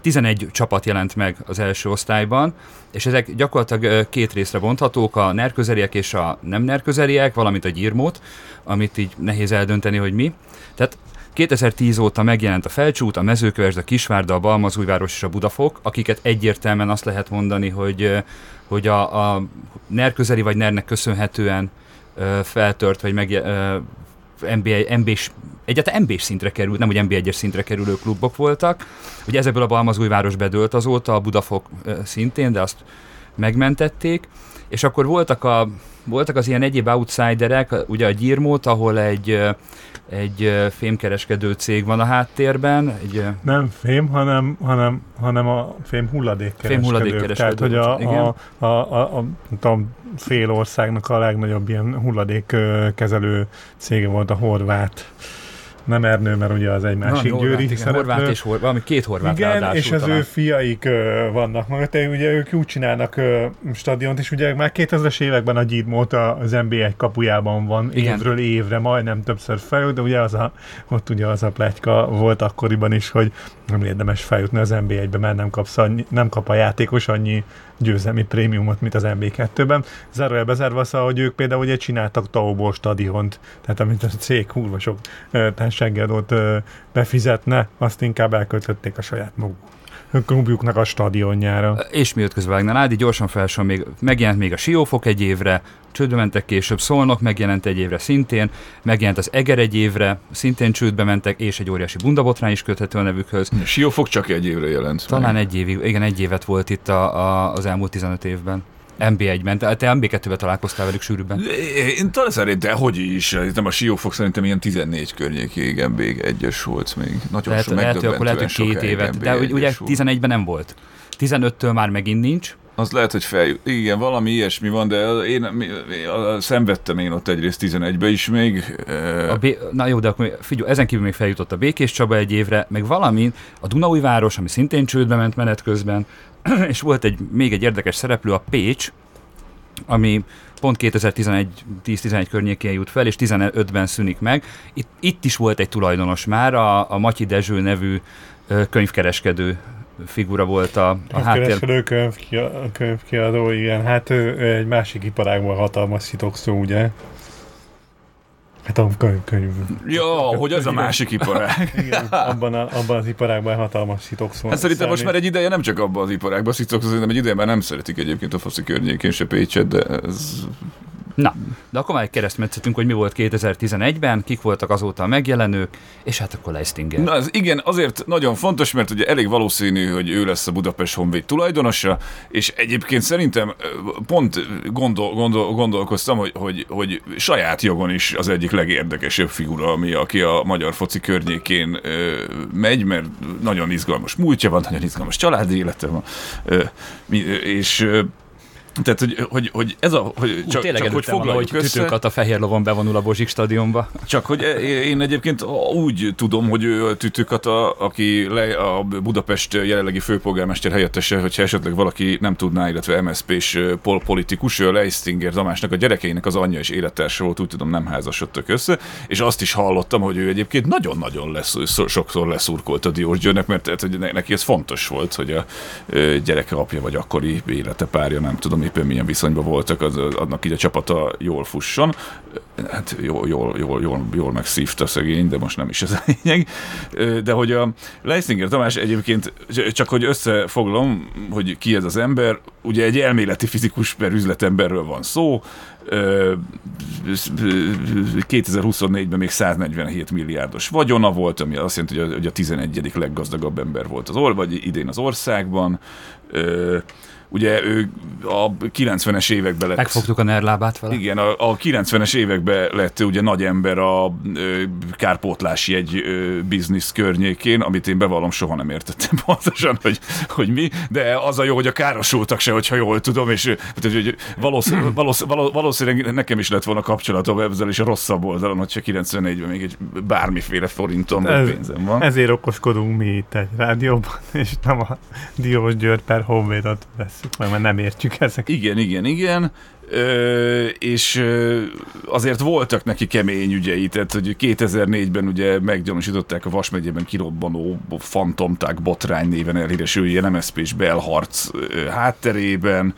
11 csapat jelent meg az első osztályban, és ezek gyakorlatilag két részre bonthatók, a nerközeliek és a nem nerközeliek, valamint a gyírmót, amit így nehéz eldönteni, hogy mi. Tehát 2010 óta megjelent a Felcsút, a Mezőkövesd, a Kisvárda, a Balmazújváros és a Budafok, akiket egyértelműen azt lehet mondani, hogy, hogy a, a NER közeli vagy NER-nek köszönhetően feltört, vagy meg, NBA, NBA-s, egyáltalán NBA szintre került, nem hogy NBA 1-es szintre kerülő klubok voltak. Ugye ezekből a Balmazújváros bedőlt azóta, a Budafok szintén, de azt megmentették. És akkor voltak, a, voltak az ilyen egyéb outsiderek, ugye a Gyirmót, ahol egy, egy fémkereskedő cég van a háttérben. Egy, nem fém, hanem, hanem, hanem a fém hulladékkereskedő. Fém hulladékkereskedő. Tehát, hogy a, a, a, a, a, a fél országnak a legnagyobb ilyen hulladékkezelő cége volt a horvát nem Ernő, mert ugye az egy másik Na, győri horvát, és horvát, valami két horvát Igen, és az talán. ő fiaik ö, vannak mögötte, ugye ők úgy csinálnak ö, stadiont, és ugye már 2000-es években a Gyidmót az NBA egy kapujában van, igen. évről évre, majdnem többször feljut, de ugye az a, ott ugye az a pletyka volt akkoriban is, hogy nem érdemes feljutni az NBA-be, mert nem, kapsz annyi, nem kap a játékos annyi győzelmi prémiumot, mint az MB2-ben. Zárójel bezárva, szóval, hogy ők például ugye csináltak Tauból stadiont, tehát amit a cég kurva sok társasággal befizetne, azt inkább elköltötték a saját maguk klubjuknak a stadionjára. És miért közvágnál, Ádi gyorsan felsor, még, megjelent még a Siófok egy évre, csődbe mentek később, Szolnok megjelent egy évre szintén, megjelent az Eger egy évre, szintén csődbe mentek, és egy óriási bundabotrány is köthető a nevükhöz. A Siófok csak egy évre jelent. Talán meg. egy évig, igen, egy évet volt itt a, a, az elmúlt 15 évben. MB1-ben, te, te MB2-ben találkoztál velük sűrűbben? Én talán szerintem, hogy is, nem a Siófok szerintem ilyen 14 környékig MB1-es volt még. Nagyon lehet, so, lehet, akkor lehet, hogy két évet, de ugye 11-ben nem volt. 15-től már megint nincs, az lehet, hogy feljut. Igen, valami ilyesmi van, de én, szenvedtem én ott egyrészt 11-be is még. A B, na jó, de akkor figyelj, ezen kívül még feljutott a Békés Csaba egy évre, meg valami, a Dunaújváros, ami szintén csődbe ment menet közben, és volt egy, még egy érdekes szereplő, a Pécs, ami pont 2011-10-11 környékén jut fel, és 15-ben szűnik meg. Itt, itt is volt egy tulajdonos már, a, a Matyi Dezső nevű könyvkereskedő figura volt a, a háttér. Könyvkiadó, könyvkiadó, igen. Hát ő, ő egy másik iparágban hatalmas szitokszó, ugye? Hát a könyv, könyv. Ja, hogy ez a másik iparág. Igen, abban, a, abban az iparágban hatalmas szitokszó. Hát szerintem most már egy ideje nem csak abban az iparágban szitokszó, szerintem egy ideje már nem szeretik egyébként a faszi környékén se Pécset, de ez Na, de akkor már egy keresztmetszetünk, hogy mi volt 2011-ben, kik voltak azóta a megjelenők, és hát akkor Leistinger. Na, ez igen, azért nagyon fontos, mert ugye elég valószínű, hogy ő lesz a Budapest Honvéd tulajdonosa, és egyébként szerintem pont gondol, gondol, gondolkoztam, hogy, hogy, hogy saját jogon is az egyik legérdekesebb figura, ami aki a magyar foci környékén ö, megy, mert nagyon izgalmas múltja van, nagyon izgalmas családi élete van, ö, és ö, tehát, hogy, hogy, hogy ez a... Hogy csak, Tényleg csak hogy foglaljuk hogy össze. a fehér lovon bevonul a Bozsik stadionba. Csak, hogy én egyébként úgy tudom, hogy ő a Tütőkata, aki le, a Budapest jelenlegi főpolgármester helyettese, hogyha esetleg valaki nem tudná, illetve MSZP-s pol politikus, ő a Leistinger Tamásnak a gyerekeinek az anyja és élettársa volt, úgy tudom, nem házasodtak össze, és azt is hallottam, hogy ő egyébként nagyon-nagyon lesz, sokszor leszurkolt a Diós mert tehát, hogy neki ez fontos volt, hogy a gyereke apja vagy akkori élete párja, nem tudom, éppen milyen viszonyban voltak, az, adnak így a csapata jól fusson. Hát jól, jól, jól, jól, jól megszívta szegény, de most nem is ez a lényeg. De hogy a Leisinger Tamás egyébként, csak hogy összefoglom, hogy ki ez az ember, ugye egy elméleti fizikus per üzletemberről van szó, Ö, 2024-ben még 147 milliárdos vagyona volt, ami azt jelenti, hogy a, hogy a 11. leggazdagabb ember volt az or, vagy idén az országban. Ugye ő a 90-es években lett... Megfogtuk a nerlábát vele. Igen, a, a 90-es években lett ugye nagy ember a ö, kárpótlási egy ö, biznisz környékén, amit én bevallom, soha nem értettem pontosan, hogy, hogy mi, de az a jó, hogy a károsultak se, hogyha jól tudom, és tehát, hogy valószínűleg, valószínűleg, valószínűleg nekem is lett volna kapcsolatom ezzel is a rosszabb oldalon, hogyha 94-ben még egy bármiféle forintom Ez- pénzem van. Ezért okoskodunk mi itt egy rádióban, és nem a Diós György per Honvédot vesszük meg, mert nem értjük ezeket. Igen, igen, igen. Ö, és ö, azért voltak neki kemény ügyei, tehát hogy 2004-ben ugye meggyanúsították a Vas megyében kirobbanó fantomták botrány néven elhíresülő ilyen MSZP és belharc ö, hátterében.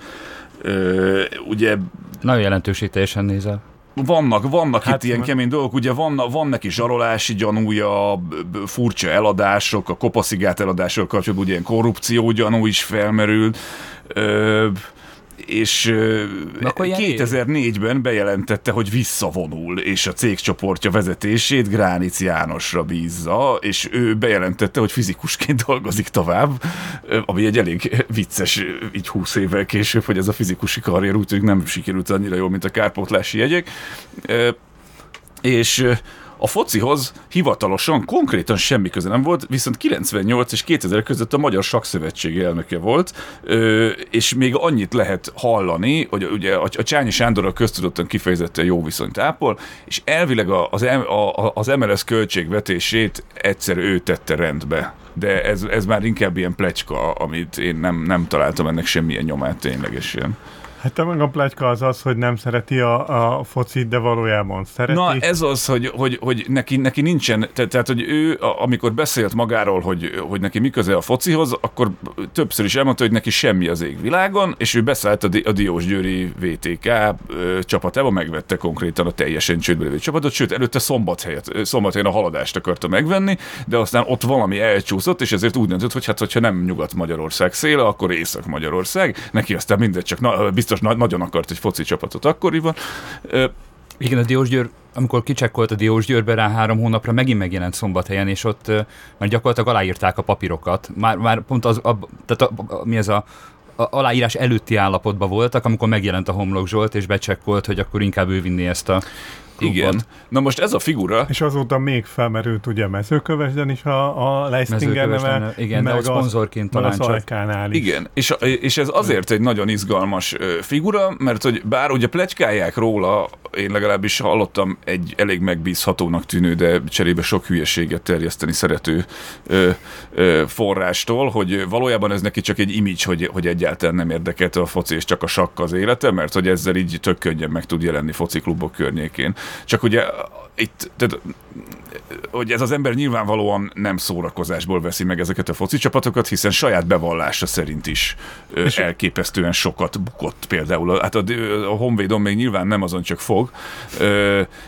Ö, ugye Nagyon jelentősítésen nézel. Vannak, vannak hát, itt ilyen kemény dolgok, ugye van, van neki zsarolási gyanúja, furcsa eladások, a kopaszigát eladással kapcsolatban ugye ilyen korrupció gyanú is felmerül, ö, és Na akkor ilyen 2004-ben bejelentette, hogy visszavonul, és a cégcsoportja vezetését Gránic Jánosra bízza, és ő bejelentette, hogy fizikusként dolgozik tovább, ami egy elég vicces, így 20 évvel később, hogy ez a fizikusi karrier úgy tűnik nem sikerült annyira jól, mint a kárpótlási jegyek. És a focihoz hivatalosan konkrétan semmi köze nem volt, viszont 98 és 2000 között a Magyar Sakszövetség elnöke volt, és még annyit lehet hallani, hogy ugye a, Csányi Sándor a köztudottan kifejezetten jó viszonyt ápol, és elvileg az, az MLS költségvetését egyszer ő tette rendbe. De ez, ez már inkább ilyen plecska, amit én nem, nem találtam ennek semmilyen nyomát ténylegesen. Hát meg a pletyka az az, hogy nem szereti a, a focit, de valójában szereti. Na, ez az, hogy, hogy, hogy neki, neki nincsen, te, tehát, hogy ő, a- amikor beszélt magáról, hogy, hogy neki mi köze a focihoz, akkor többször is elmondta, hogy neki semmi az égvilágon, és ő beszállt a, a Diós Győri VTK ö, csapatába, megvette konkrétan a teljesen csődbe lévő csapatot, sőt, előtte szombathelyet, ö, szombathelyen a haladást akarta megvenni, de aztán ott valami elcsúszott, és ezért úgy döntött, hogy hát, hogyha nem Nyugat-Magyarország széle, akkor Észak-Magyarország. Neki aztán mindegy, csak na, biztos na, nagyon akart egy foci csapatot akkoriban. Igen, a Diós Győr, amikor kicsekkolt a Diós Győrbe rá három hónapra, megint megjelent szombathelyen, és ott már gyakorlatilag aláírták a papírokat. Már, már pont az, a, tehát a, a, mi ez a, a aláírás előtti állapotban voltak, amikor megjelent a Homlok Zsolt, és becsekkolt, hogy akkor inkább ő vinni ezt a klubot. Igen. Na most ez a figura, És azóta még felmerült ugye mezőkövesden is a, a Leistinger neve, igen, de meg ott szponzorként talán az csak. Is. Igen, és, és ez azért egy nagyon izgalmas figura, mert hogy bár ugye plegykálják róla, én legalábbis hallottam egy elég megbízhatónak tűnő, de cserébe sok hülyeséget terjeszteni szerető ö, ö, forrástól, hogy valójában ez neki csak egy image, hogy, hogy egyáltalán nem érdekelte a foci, és csak a sakk az élete, mert hogy ezzel így tök könnyen meg tud jelenni fociklubok környékén. Csak ugye itt, tehát hogy ez az ember nyilvánvalóan nem szórakozásból veszi meg ezeket a foci csapatokat, hiszen saját bevallása szerint is ö, elképesztően sokat bukott például. Hát a, a Honvédon még nyilván nem azon csak fog,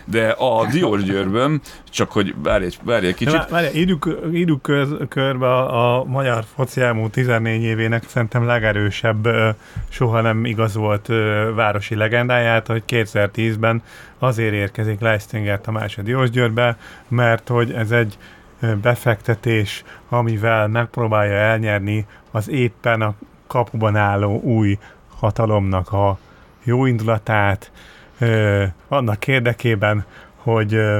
de a Diós Győrben, csak hogy várj egy, várj egy kicsit, Várj, írjuk, írjuk kör, körbe a, a magyar foci elmúlt 14 évének szerintem legerősebb, soha nem igazolt városi legendáját, hogy 2010-ben azért érkezik Leistinger Tamás a Diósgyőrbe, mert hogy ez egy befektetés, amivel megpróbálja elnyerni az éppen a kapuban álló új hatalomnak a jó indulatát, ö, annak érdekében, hogy ö,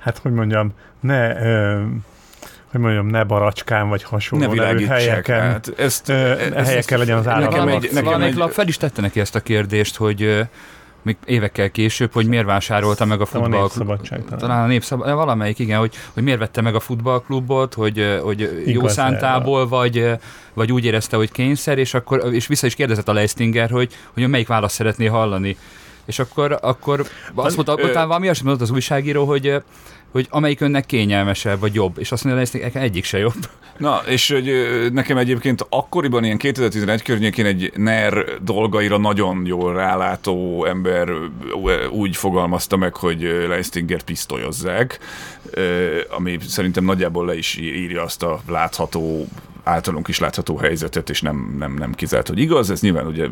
hát hogy mondjam, ne ö, hogy mondjam, ne baracskán vagy ne hasonló nevű világítsák helyeken, át. Ezt, ö, ezt- helyeken legyen az nekem állam. Valamelyik, egy- nekem egy- lap fel is tette neki ezt a kérdést, hogy ö, még évekkel később, hogy miért vásárolta meg a a futball népszabadság talán. talán a népszab... valamelyik, igen, hogy, hogy miért vette meg a futballklubot, hogy, hogy jó szántából, vagy, vagy úgy érezte, hogy kényszer, és akkor és vissza is kérdezett a Leistinger, hogy, hogy melyik választ szeretné hallani. És akkor, akkor azt mondta, ö- utána valami olyasmit mondott az újságíró, hogy, hogy amelyik önnek kényelmesebb, vagy jobb. És azt mondja, hogy egyik se jobb. Na, és hogy nekem egyébként akkoriban ilyen 2011 környékén egy NER dolgaira nagyon jól rálátó ember úgy fogalmazta meg, hogy Leistinger pisztolyozzák, ami szerintem nagyjából le is írja azt a látható általunk is látható helyzetet, és nem, nem, nem kizárt, hogy igaz, ez nyilván ugye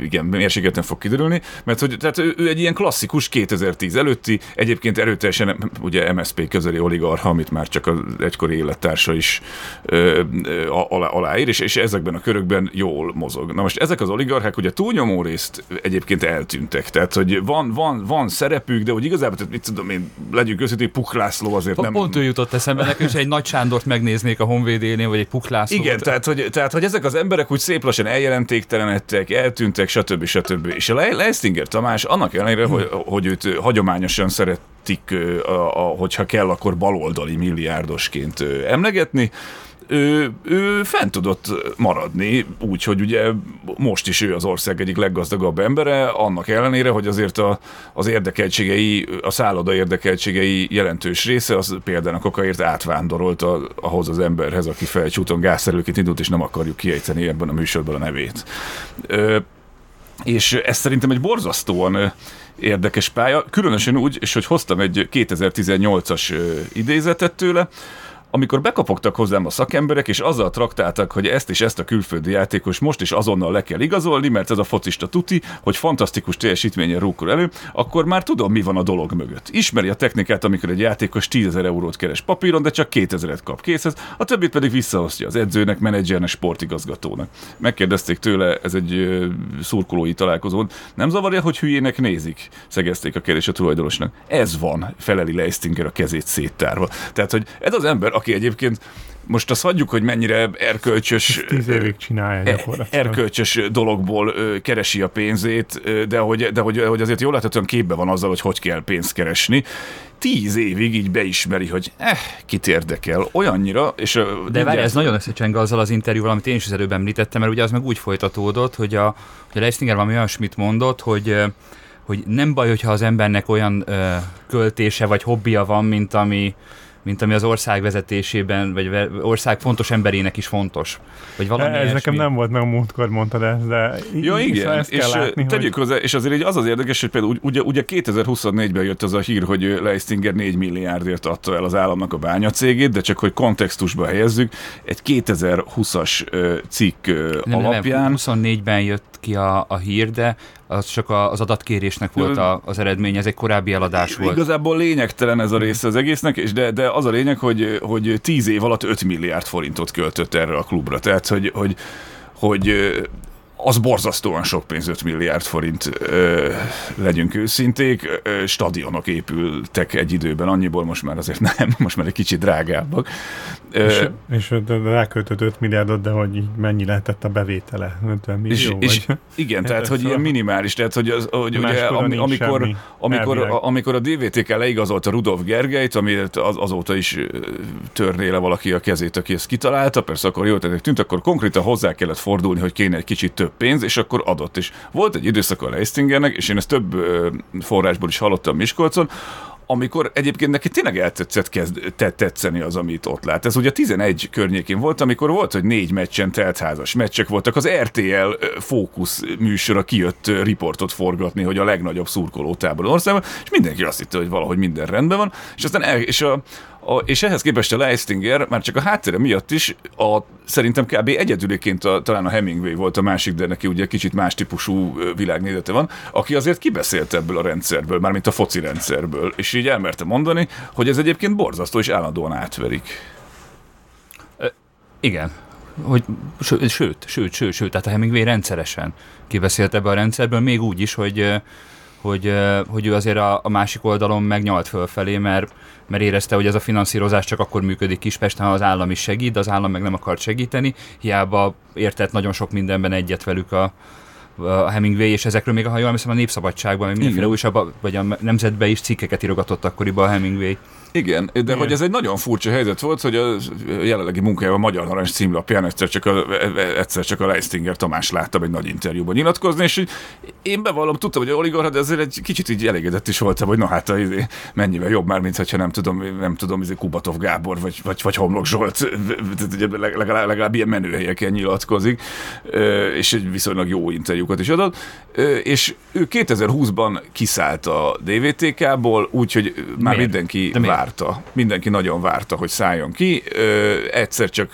igen, mérsékleten fog kiderülni, mert hogy tehát ő, ő egy ilyen klasszikus 2010 előtti, egyébként erőteljesen ugye MSP közeli oligarha, amit már csak az egykori élettársa is ö, ö, alá, aláír, és, és ezekben a körökben jól mozog. Na most ezek az oligarchák ugye túlnyomó részt egyébként eltűntek, tehát hogy van, van, van szerepük, de hogy igazából, tehát mit tudom én, legyünk őszintén, Puklászló azért nem... Pont ő jutott eszembe és egy Nagy Sándort megnéznék a Honvédénél, vagy egy Puklászlót. Igen, tehát hogy, tehát, hogy ezek az emberek úgy szép lassan eljelentéktelenedtek, eltűntek, stb. stb. És a Leistinger Tamás annak ellenére, hogy, hogy őt hagyományosan szeretik, a, a, hogyha kell, akkor baloldali milliárdosként emlegetni, ő, ő fent tudott maradni, úgyhogy ugye most is ő az ország egyik leggazdagabb embere, annak ellenére, hogy azért a, az érdekeltségei, a szálloda érdekeltségei jelentős része, az például a kokaért átvándorolt a, ahhoz az emberhez, aki felcsúton gázszerelőként indult, és nem akarjuk kiejteni ebben a műsorban a nevét. Ö, és ez szerintem egy borzasztóan érdekes pálya, különösen úgy, és hogy hoztam egy 2018-as idézetet tőle, amikor bekapogtak hozzám a szakemberek, és azzal traktáltak, hogy ezt és ezt a külföldi játékos most is azonnal le kell igazolni, mert ez a focista tuti, hogy fantasztikus teljesítménye rúkul elő, akkor már tudom, mi van a dolog mögött. Ismeri a technikát, amikor egy játékos 10 eurót keres papíron, de csak 2000-et kap készhez, a többit pedig visszahozja az edzőnek, menedzsernek, sportigazgatónak. Megkérdezték tőle, ez egy szurkolói találkozón, nem zavarja, hogy hülyének nézik? Szegezték a kérdés a tulajdonosnak. Ez van, feleli Leistinger a kezét széttárva. Tehát, hogy ez az ember, aki egyébként most azt hagyjuk, hogy mennyire erkölcsös, Tíz évig csinálja gyakorlatilag. erkölcsös dologból keresi a pénzét, de, hogy, de hogy, hogy azért jól láthatóan képbe van azzal, hogy hogy kell pénzt keresni. Tíz évig így beismeri, hogy eh, kit érdekel, olyannyira, és... De mindjárt- várj, ez nagyon összecseng azzal az interjúval, amit én is az előbb említettem, mert ugye az meg úgy folytatódott, hogy a, hogy a Leistinger valami olyasmit mondott, hogy hogy nem baj, hogyha az embernek olyan ö, költése vagy hobbija van, mint ami, mint ami az ország vezetésében, vagy ország fontos emberének is fontos. Vagy valami Ez ilyesmi. nekem nem volt meg a múltkor mondtad ezt, de Ja, így igen, ezt és látni, tegyük hogy hozzá, és azért így az az érdekes, hogy például ugye, ugye 2024-ben jött az a hír, hogy Leistinger 4 milliárdért adta el az államnak a bányacégét, de csak hogy kontextusba helyezzük, egy 2020-as ö, cikk nem, alapján... Nem, 24-ben jött ki a, a hír, de az csak az adatkérésnek volt a, az eredmény, ez egy korábbi eladás volt. Igazából lényegtelen ez a része az egésznek, és de, de az a lényeg, hogy, hogy 10 év alatt 5 milliárd forintot költött erre a klubra. Tehát, hogy, hogy, hogy az borzasztóan sok pénz, 5 milliárd forint, ö, legyünk őszinték. Ö, stadionok épültek egy időben, annyiból most már azért nem, most már egy kicsit drágábbak. Ö, és, és de- de ráköltött 5 milliárdot, de hogy mennyi lehetett a bevétele? 50 és, millió? és vagy? igen, tehát, hogy Szóval- ilyen minimális, tehát, hogy, az, hogy ugye, ami, amikor, semmi, amikor, a, amikor a DVTK leigazolta Rudolf Gergelyt, amit az, azóta is ö, törné le valaki a kezét, aki ezt kitalálta, persze akkor jó ötletnek tűnt, akkor konkrétan hozzá kellett fordulni, hogy kéne egy kicsit több pénz, és akkor adott. És volt egy időszak a Leistingernek, és én ezt több ö, forrásból is hallottam Miskolcon, amikor egyébként neki tényleg eltetszett kezd, te, tetszeni az, amit ott lát. Ez ugye 11 környékén volt, amikor volt, hogy négy meccsen teltházas meccsek voltak. Az RTL fókusz műsora kijött riportot forgatni, hogy a legnagyobb szurkolótábor országban, és mindenki azt hitte, hogy valahogy minden rendben van, és aztán el, és a, a, és ehhez képest a Leistinger már csak a háttere miatt is a, szerintem kb. egyedüléként a, talán a Hemingway volt a másik, de neki ugye kicsit más típusú világnézete van, aki azért kibeszélt ebből a rendszerből, mármint a foci rendszerből, és így elmerte mondani, hogy ez egyébként borzasztó és állandóan átverik. Igen. Hogy, sőt, sőt, sőt, sőt, tehát a Hemingway rendszeresen kibeszélt ebbe a rendszerből, még úgy is, hogy, hogy, hogy ő azért a, a másik oldalon megnyalt fölfelé, mert, mert érezte, hogy ez a finanszírozás csak akkor működik Kispesten, ha az állam is segít, de az állam meg nem akart segíteni, hiába értett nagyon sok mindenben egyet velük a, a Hemingway, és ezekről még, ha jól emlékszem, a Népszabadságban, meg mindenféle újságban, vagy a Nemzetbe is cikkeket írogatott akkoriban a Hemingway. Igen, de Igen. hogy ez egy nagyon furcsa helyzet volt, hogy a jelenlegi munkájában a Magyar Narancs címlapján egyszer csak a, egyszer csak a Leistinger Tamás láttam egy nagy interjúban nyilatkozni, és én bevallom, tudtam, hogy oligarha, de azért egy kicsit így elégedett is voltam, hogy na hát izé, mennyivel jobb már, mint hogyha nem tudom, nem tudom, izé Kubatov Gábor, vagy, vagy, vagy Homlok Zsolt, legalább, legalább ilyen menőhelyeken nyilatkozik, és egy viszonylag jó interjúkat is adott, és ő 2020-ban kiszállt a DVTK-ból, úgyhogy már Miért? mindenki De? Várta. Mindenki nagyon várta, hogy szálljon ki. Ö, egyszer csak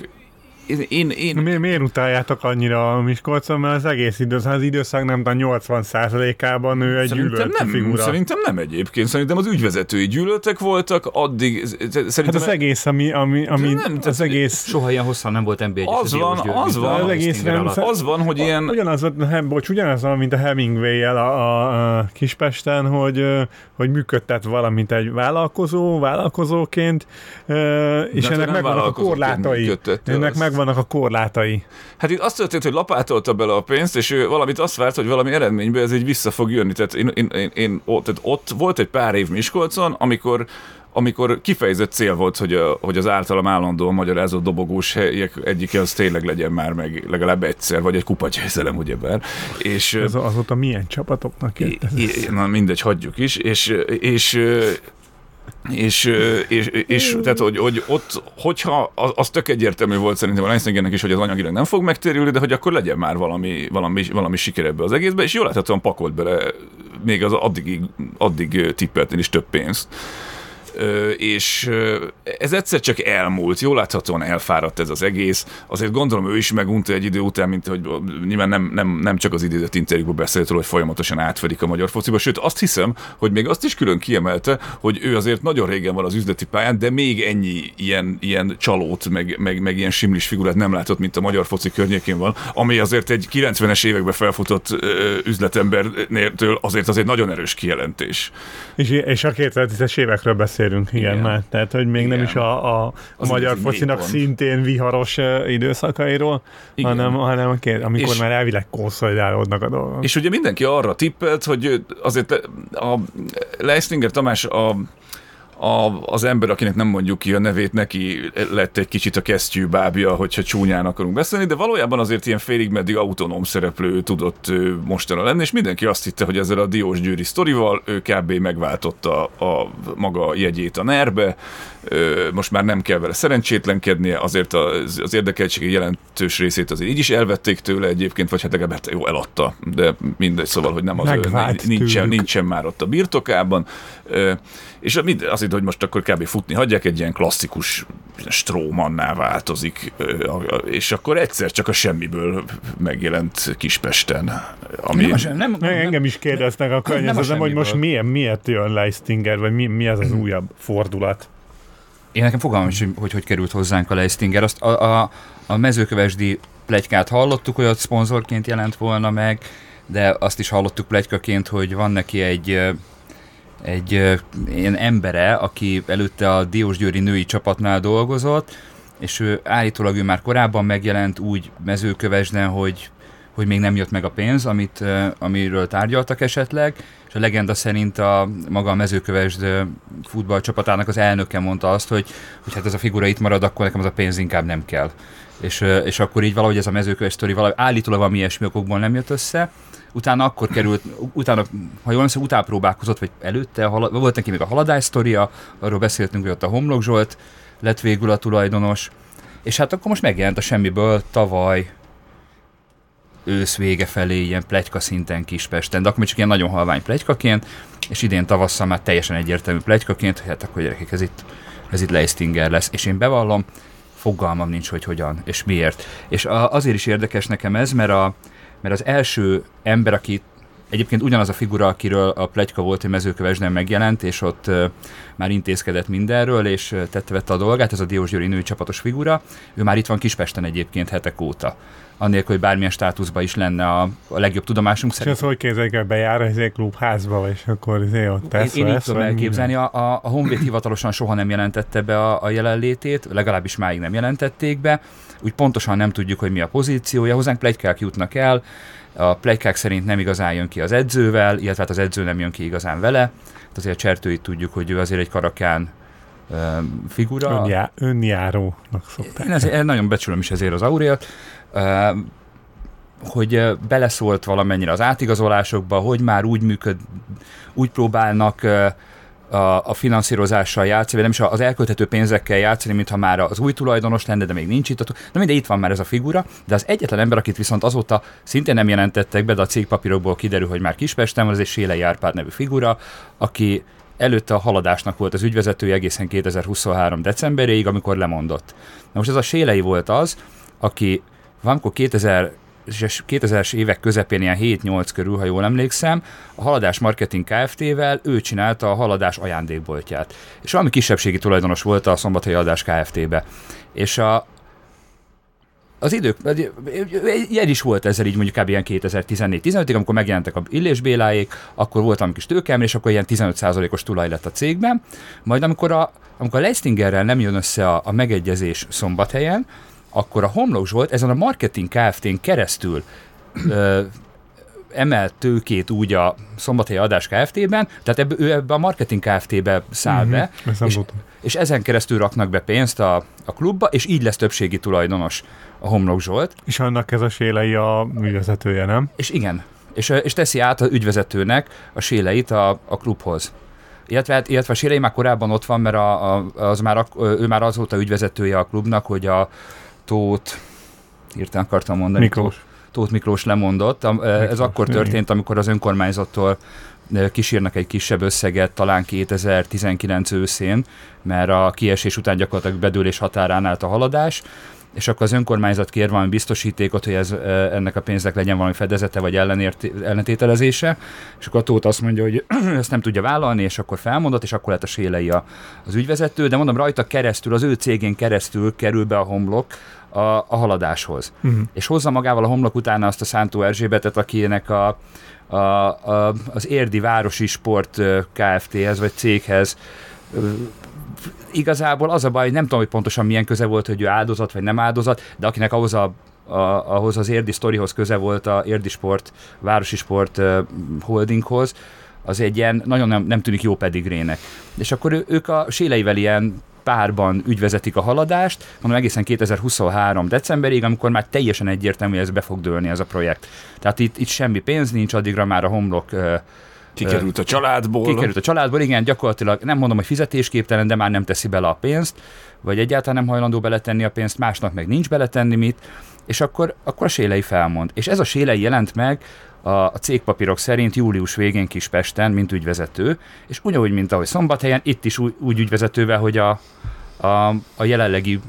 én, én, Mi, miért utáljátok annyira a Miskolcon, mert az egész időszak, az időszak nem tudom, 80%-ában ő egy Szerintem gyűlölt nem, figura. szerintem nem egyébként. Szerintem az ügyvezetői gyűlöltek voltak, addig Hát szerintem az egész, ami, ami, ami Nem, az egész... Soha ilyen hosszan nem volt NBA Az van, az van. Az egész rendszer- az van, hogy ilyen Ugyanaz, volt, hem, bocs, ugyanaz van, mint a Hemingway-jel a, a, a Kispesten, hogy, hogy működtet valamint egy vállalkozó, vállalkozóként, és De hát ennek nem megvannak a korlátai. Ennek azt. Megvannak a korlátai. Hát itt azt történt, hogy lapátolta bele a pénzt, és ő valamit azt várt, hogy valami eredményben ez így vissza fog jönni. Tehát, én, én, én, én ott, tehát ott volt egy pár év Miskolcon, amikor amikor kifejezett cél volt, hogy, a, hogy az általam állandóan magyarázott dobogós helyek egyike az tényleg legyen már meg legalább egyszer, vagy egy kupagyőzelem, ugyebár. És, Ez azóta milyen csapatoknak jött ez? I- na mindegy, hagyjuk is, és, és, és, és, és, tehát, hogy, hogy ott, hogyha az, tök egyértelmű volt szerintem a Leislingernek is, hogy az anyagilag nem fog megtérülni, de hogy akkor legyen már valami, valami, valami siker ebbe az egészbe, és jól láthatóan pakolt bele még az addig, addig tippeltnél is több pénzt. És ez egyszer csak elmúlt, jól láthatóan elfáradt ez az egész. Azért gondolom ő is megunta egy idő után, mint hogy nyilván nem, nem, nem csak az idézett interjúban beszélt róla, hogy folyamatosan átfedik a magyar fociba, sőt azt hiszem, hogy még azt is külön kiemelte, hogy ő azért nagyon régen van az üzleti pályán, de még ennyi ilyen, ilyen csalót, meg, meg, meg ilyen simlis figurát nem látott, mint a magyar foci környékén van, ami azért egy 90-es években felfutott ö, üzletembernél azért az egy nagyon erős kijelentés. És, és a 2010-es évekről beszélünk, igen, Igen. igen. már. Tehát, hogy még nem Igen. is a, a Az magyar focinak szintén viharos időszakairól, Igen. hanem, hanem a amikor És- már elvileg konszolidálódnak a dolgok. És ugye mindenki arra tippelt, hogy azért a Leislinger Tamás a a, az ember, akinek nem mondjuk ki a nevét, neki lett egy kicsit a kesztyű bábja, hogyha csúnyán akarunk beszélni, de valójában azért ilyen félig meddig autonóm szereplő tudott ő mostanra lenni, és mindenki azt hitte, hogy ezzel a Diós Győri sztorival ő kb. megváltotta a maga jegyét a nerbe, most már nem kell vele szerencsétlenkednie, azért az, az érdekeltségi jelentős részét azért így is elvették tőle egyébként, vagy hát legalább hát jó, eladta, de mindegy, szóval, hogy nem az ő, Megvált nincsen, tőlük. nincsen már ott a birtokában, és mind- azt hitt, hogy most akkor kb. futni hagyják, egy ilyen klasszikus strómanná változik, és akkor egyszer csak a semmiből megjelent Kispesten, ami... Nem, nem, nem, Nem, engem is kérdeznek a környezetem, hogy most milyen, miért jön Leistinger, vagy mi, mi ez az újabb fordulat. Én nekem fogalmam is, hogy hogy került hozzánk a Leistinger. Azt a, a, a mezőkövesdi plegykát hallottuk, hogy ott szponzorként jelent volna meg, de azt is hallottuk plegykaként, hogy van neki egy egy ilyen embere, aki előtte a Diósgyőri női csapatnál dolgozott, és ő állítólag ő már korábban megjelent úgy mezőkövesden, hogy hogy még nem jött meg a pénz, amit, amiről tárgyaltak esetleg, és a legenda szerint a maga a mezőkövesd futballcsapatának az elnöke mondta azt, hogy, hogy hát ez a figura itt marad, akkor nekem az a pénz inkább nem kell. És, és akkor így valahogy ez a mezőköves sztori valahogy állítólag valami ilyesmi okokból nem jött össze, utána akkor került, utána, ha jól emlékszem, utána próbálkozott, vagy előtte, a hala- volt neki még a haladás sztoria, arról beszéltünk, hogy ott a Homlok Zsolt lett végül a tulajdonos, és hát akkor most megjelent a semmiből tavaly ősz vége felé ilyen plegyka szinten Kispesten, de akkor még csak ilyen nagyon halvány plegykaként, és idén tavasszal már teljesen egyértelmű plegykaként, hogy hát akkor gyerekek, ez itt, ez itt Leistinger lesz. És én bevallom, fogalmam nincs, hogy hogyan és miért. És a, azért is érdekes nekem ez, mert, a, mert az első ember, aki egyébként ugyanaz a figura, akiről a plegyka volt, hogy mezőkövesden megjelent, és ott már intézkedett mindenről, és tette vette a dolgát, ez a Diós Győri női csapatos figura. Ő már itt van Kispesten egyébként hetek óta. Annélkül, hogy bármilyen státuszban is lenne a, a legjobb tudomásunk És szerint. ez hogy képzeljük el, bejár egy klubházba, és akkor izé ott Én, tesz, én így vesz, tudom elképzelni, a, a, a Honvéd hivatalosan soha nem jelentette be a, a jelenlétét, legalábbis máig nem jelentették be, úgy pontosan nem tudjuk, hogy mi a pozíciója, hozzánk plegykák jutnak el, a plegykák szerint nem igazán jön ki az edzővel, illetve hát az edző nem jön ki igazán vele, hát azért a Csertőit tudjuk, hogy ő azért egy karakán figura. Önjá, önjárónak szokták. Én ezért, nagyon becsülöm is ezért az Aurélt, hogy beleszólt valamennyire az átigazolásokba, hogy már úgy működ, úgy próbálnak a, a finanszírozással játszani, vagy nem is az elkölthető pénzekkel játszani, mintha már az új tulajdonos lenne, de még nincs itt. De mindegy, itt van már ez a figura, de az egyetlen ember, akit viszont azóta szintén nem jelentettek be, de a cégpapírokból kiderül, hogy már Kispesten van, az egy Sélei Árpád nevű figura, aki előtte a haladásnak volt az ügyvezetője egészen 2023. decemberéig, amikor lemondott. Na most ez a Sélei volt az, aki valamikor 2000 2000-es évek közepén, ilyen 7-8 körül, ha jól emlékszem, a Haladás Marketing Kft-vel ő csinálta a Haladás ajándékboltját. És valami kisebbségi tulajdonos volt a Szombathelyi Haladás Kft-be. És a, az idők, ilyen is volt ezzel így mondjuk kb. ilyen 2014-15-ig, amikor megjelentek a Illés Béláék, akkor volt valami kis tőkem, és akkor ilyen 15%-os tulaj lett a cégben. Majd amikor a, amikor a Leistingerrel nem jön össze a, a megegyezés szombathelyen, akkor a Homlok Zsolt ezen a marketing Kft-n keresztül ö, emelt tőkét úgy a szombathelyi adás Kft-ben, tehát ebbe, ő ebbe a marketing Kft-be száll mm-hmm, be, és, és ezen keresztül raknak be pénzt a, a klubba, és így lesz többségi tulajdonos a Homlok Zsolt. És annak ez a sélei a ügyvezetője, nem? És igen, és, és teszi át az ügyvezetőnek a séleit a, a klubhoz. Illetve, hát, illetve a sélei már korábban ott van, mert a, a, az már, ő már az volt a ügyvezetője a klubnak, hogy a Tóth, hirtelen akartam mondani. Miklós. Tóth Miklós lemondott. Ez akkor történt, amikor az önkormányzattól kísérnek egy kisebb összeget, talán 2019 őszén, mert a kiesés után gyakorlatilag bedőlés határán állt a haladás, és akkor az önkormányzat kér valami biztosítékot, hogy ez, ennek a pénznek legyen valami fedezete vagy ellentételezése, és akkor a Tóth azt mondja, hogy ezt nem tudja vállalni, és akkor felmondott, és akkor lett a sélei a, az ügyvezető, de mondom, rajta keresztül, az ő cégén keresztül kerül be a homlok a, a haladáshoz. Uh-huh. És hozza magával a homlok utána azt a Szántó Erzsébetet, akinek a, a, a, az Érdi Városi Sport Kft-hez vagy céghez igazából az a baj, nem tudom, hogy pontosan milyen köze volt, hogy ő áldozat vagy nem áldozat, de akinek ahhoz a a, ahhoz az érdi sztorihoz köze volt a érdi sport, városi sport uh, holdinghoz, az egy ilyen nagyon nem, nem tűnik jó pedigrének. És akkor ő, ők a séleivel ilyen párban ügyvezetik a haladást, mondom egészen 2023 decemberig, amikor már teljesen egyértelmű, hogy ez be fog dőlni ez a projekt. Tehát itt, itt semmi pénz nincs, addigra már a homlok Kikerült a családból. Kikerült a családból, igen, gyakorlatilag nem mondom, hogy fizetésképtelen, de már nem teszi bele a pénzt, vagy egyáltalán nem hajlandó beletenni a pénzt, másnak meg nincs beletenni mit, és akkor, akkor a Sélei felmond. És ez a Sélei jelent meg a, cégpapírok szerint július végén Kispesten, mint ügyvezető, és ugyanúgy, mint ahogy Szombathelyen, itt is úgy, úgy ügyvezetővel, hogy a, a, a jelenlegi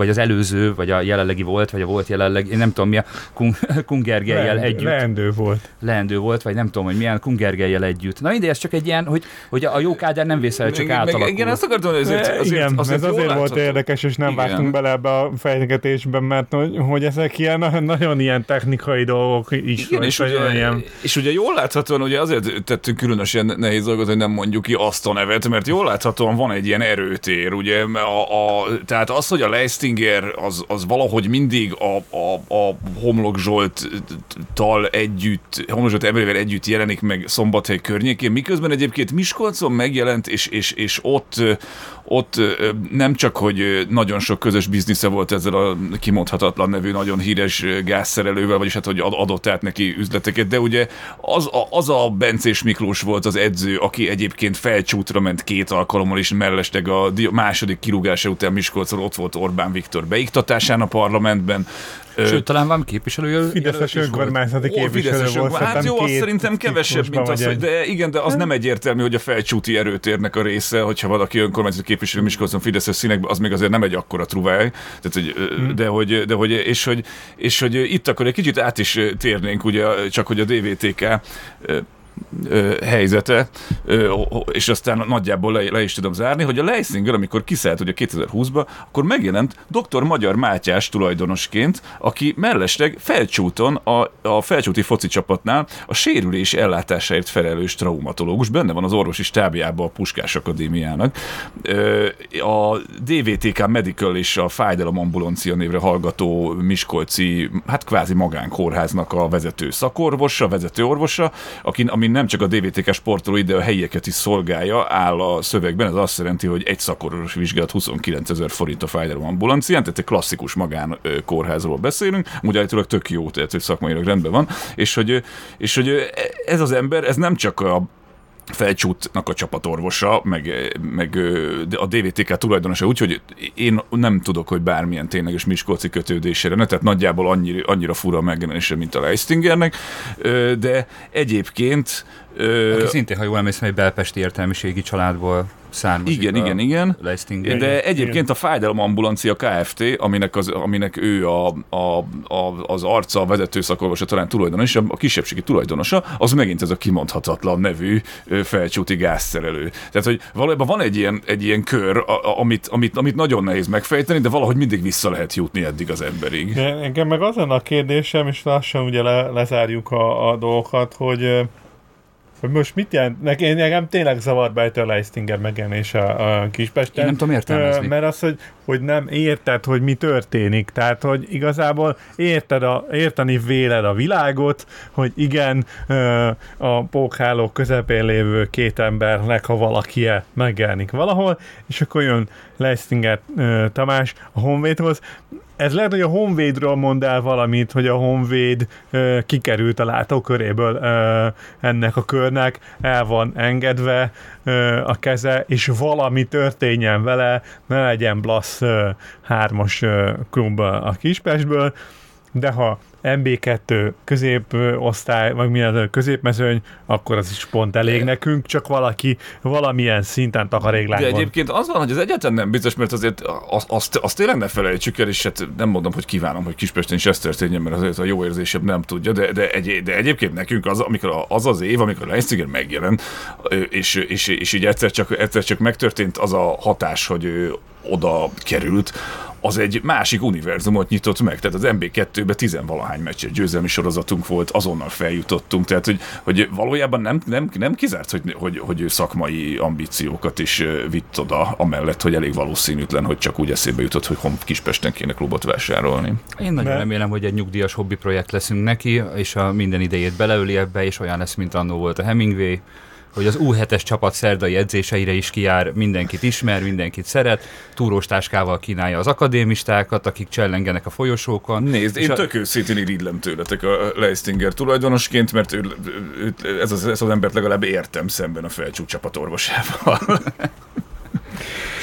vagy az előző, vagy a jelenlegi volt, vagy a volt jelenleg, én nem tudom mi a Kung, Kungergelyel Leend, együtt. Leendő volt. Leendő volt, vagy nem tudom, hogy milyen Kungergelyel együtt. Na mindegy, ez csak egy ilyen, hogy, hogy a jó kádár nem vészel, csak átalakul. Igen, azt akartam, hogy azért, azért, igen, azért, ez azért volt érdekes, és nem igen. vágtunk bele ebbe a fejtegetésben, mert hogy, hogy ezek ilyen nagyon ilyen technikai dolgok is. Igen, és, ugye, ilyen... és ugye jól láthatóan, ugye azért tettünk különösen nehéz dolgot, hogy nem mondjuk ki azt a nevet, mert jól láthatóan van egy ilyen erőtér, ugye, a, a, tehát az, hogy a Leicester Stinger az, az valahogy mindig a, a, a Homlok Zsolttal együtt, Homlok Zsolt emberével együtt jelenik meg Szombathely környékén, miközben egyébként Miskolcon megjelent, és, és, és ott, ott nem csak, hogy nagyon sok közös biznisze volt ezzel a kimondhatatlan nevű, nagyon híres gázszerelővel, vagyis hát, hogy adott át neki üzleteket, de ugye az a, az a Bencés Miklós volt az edző, aki egyébként felcsútra ment két alkalommal, és mellesleg a második kirúgása után Miskolcon ott volt Orbán Viktor beiktatásán a parlamentben. Sőt, talán van képviselője. Fideszes önkormányzati képviselő Ó, volt. Hát jó, azt szerintem kevesebb, mint az, hogy, de igen, de az nem egyértelmű, hogy a felcsúti erőtérnek a része, hogyha valaki önkormányzati képviselő Miskolcon Fideszes színekben, az még azért nem egy akkora truváj. Tehát, hogy, hmm. de, hogy, de hogy, és hogy, és hogy itt akkor egy kicsit át is térnénk, ugye, csak hogy a DVTK helyzete, és aztán nagyjából le, le is tudom zárni, hogy a Leisinger, amikor kiszállt ugye 2020-ba, akkor megjelent dr. Magyar Mátyás tulajdonosként, aki mellesleg felcsúton, a, a felcsúti foci csapatnál a sérülés ellátásáért felelős traumatológus, benne van az orvosi stábjában a Puskás Akadémiának. A DVTK Medical és a Fájdalom Ambulancia névre hallgató Miskolci, hát kvázi magánkórháznak a vezető szakorvosa, vezető orvosa, aki, ami nem csak a DVTK sportoló, de a helyieket is szolgálja, áll a szövegben, ez azt jelenti, hogy egy szakorvos vizsgálat 29 ezer forint a fájdalom ambulancián, tehát egy klasszikus magán kórházról beszélünk, úgy állítólag tök jó, tehát hogy szakmailag rendben van, és hogy, és hogy ez az ember, ez nem csak a felcsútnak a csapatorvosa, meg, meg a DVTK tulajdonosa, úgyhogy én nem tudok, hogy bármilyen tényleges Miskolci kötődésére, ne, tehát nagyjából annyira, annyira fura megjelenése, mint a Leistingernek, de egyébként Ö, Aki szintén, ha jól emlékszem, egy belpesti értelmiségi családból származik. Igen, igen, igen. Leistinger. De egyébként igen. a fájdalomambulancia Kft., aminek, az, aminek ő a, a, a, az arca, a vezető szakorvosa, talán tulajdonos, a kisebbségi tulajdonosa, az megint ez a kimondhatatlan nevű felcsúti gázszerelő. Tehát, hogy valójában van egy ilyen, egy ilyen kör, a, a, amit, amit, amit nagyon nehéz megfejteni, de valahogy mindig vissza lehet jutni eddig az emberig. De engem meg az a kérdésem, és lassan ugye le, lezárjuk a, a dolgokat, hogy hogy most mit jelent? Nekem, nekem tényleg zavart be a Leistinger megjelenése a, a Kispesten. Én nem tudom értelmezni. Mert az, hogy, hogy nem érted, hogy mi történik. Tehát, hogy igazából érted a, érteni véled a világot, hogy igen, a pókhálók közepén lévő két embernek, ha valaki -e megjelenik valahol, és akkor jön Leistinger Tamás a Honvédhoz, ez lehet, hogy a Honvédről mond el valamit, hogy a Honvéd ö, kikerült a látóköréből ö, ennek a körnek, el van engedve ö, a keze, és valami történjen vele, ne legyen Blasz ö, hármas ö, klub a Kispestből, de ha MB2 középosztály, vagy milyen középmezőny, akkor az is pont elég nekünk, csak valaki valamilyen szinten takaréklákban. De egyébként az van, hogy ez egyáltalán nem biztos, mert azért azt, azt, azt tényleg ne felejtsük el, és hát nem mondom, hogy kívánom, hogy Kispesten is ez történjen, mert azért a jó érzésebb nem tudja, de, de, egy, de egyébként nekünk az, amikor az az év, amikor Leipziger megjelent, és, és, és így egyszer csak, egyszer csak megtörtént az a hatás, hogy oda került, az egy másik univerzumot nyitott meg. Tehát az MB2-ben tizenvalahány meccses győzelmi sorozatunk volt, azonnal feljutottunk. Tehát, hogy, hogy valójában nem, nem, nem kizárt, hogy, hogy, hogy ő szakmai ambíciókat is vitt oda, amellett, hogy elég valószínűtlen, hogy csak úgy eszébe jutott, hogy hon Kispesten kéne klubot vásárolni. Én nagyon remélem, hogy egy nyugdíjas hobbi projekt leszünk neki, és a minden idejét beleöli ebbe, és olyan lesz, mint annó volt a Hemingway, hogy az U7-es csapat szerdai edzéseire is kijár, mindenkit ismer, mindenkit szeret, túrós táskával kínálja az akadémistákat, akik csellengenek a folyosókon. Nézd, én a... tök őszintén irigylem tőletek a Leistinger tulajdonosként, mert ő, ő, ez, az, ez az embert legalább értem szemben a felcsúcs csapat orvosával.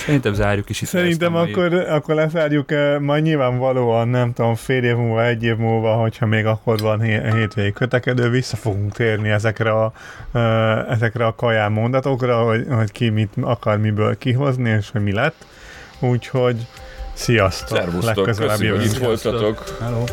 Szerintem zárjuk is. Szerintem akkor, akkor lezárjuk, eh, majd nyilvánvalóan nem tudom, fél év múlva, egy év múlva, hogyha még akkor van hétvégi kötekedő, vissza fogunk térni ezekre a, eh, ezekre a kaján mondatokra, hogy, hogy ki mit akar miből kihozni, és hogy mi lett. Úgyhogy sziasztok! Szervusztok, köszönjük, hogy itt voltatok! Hello.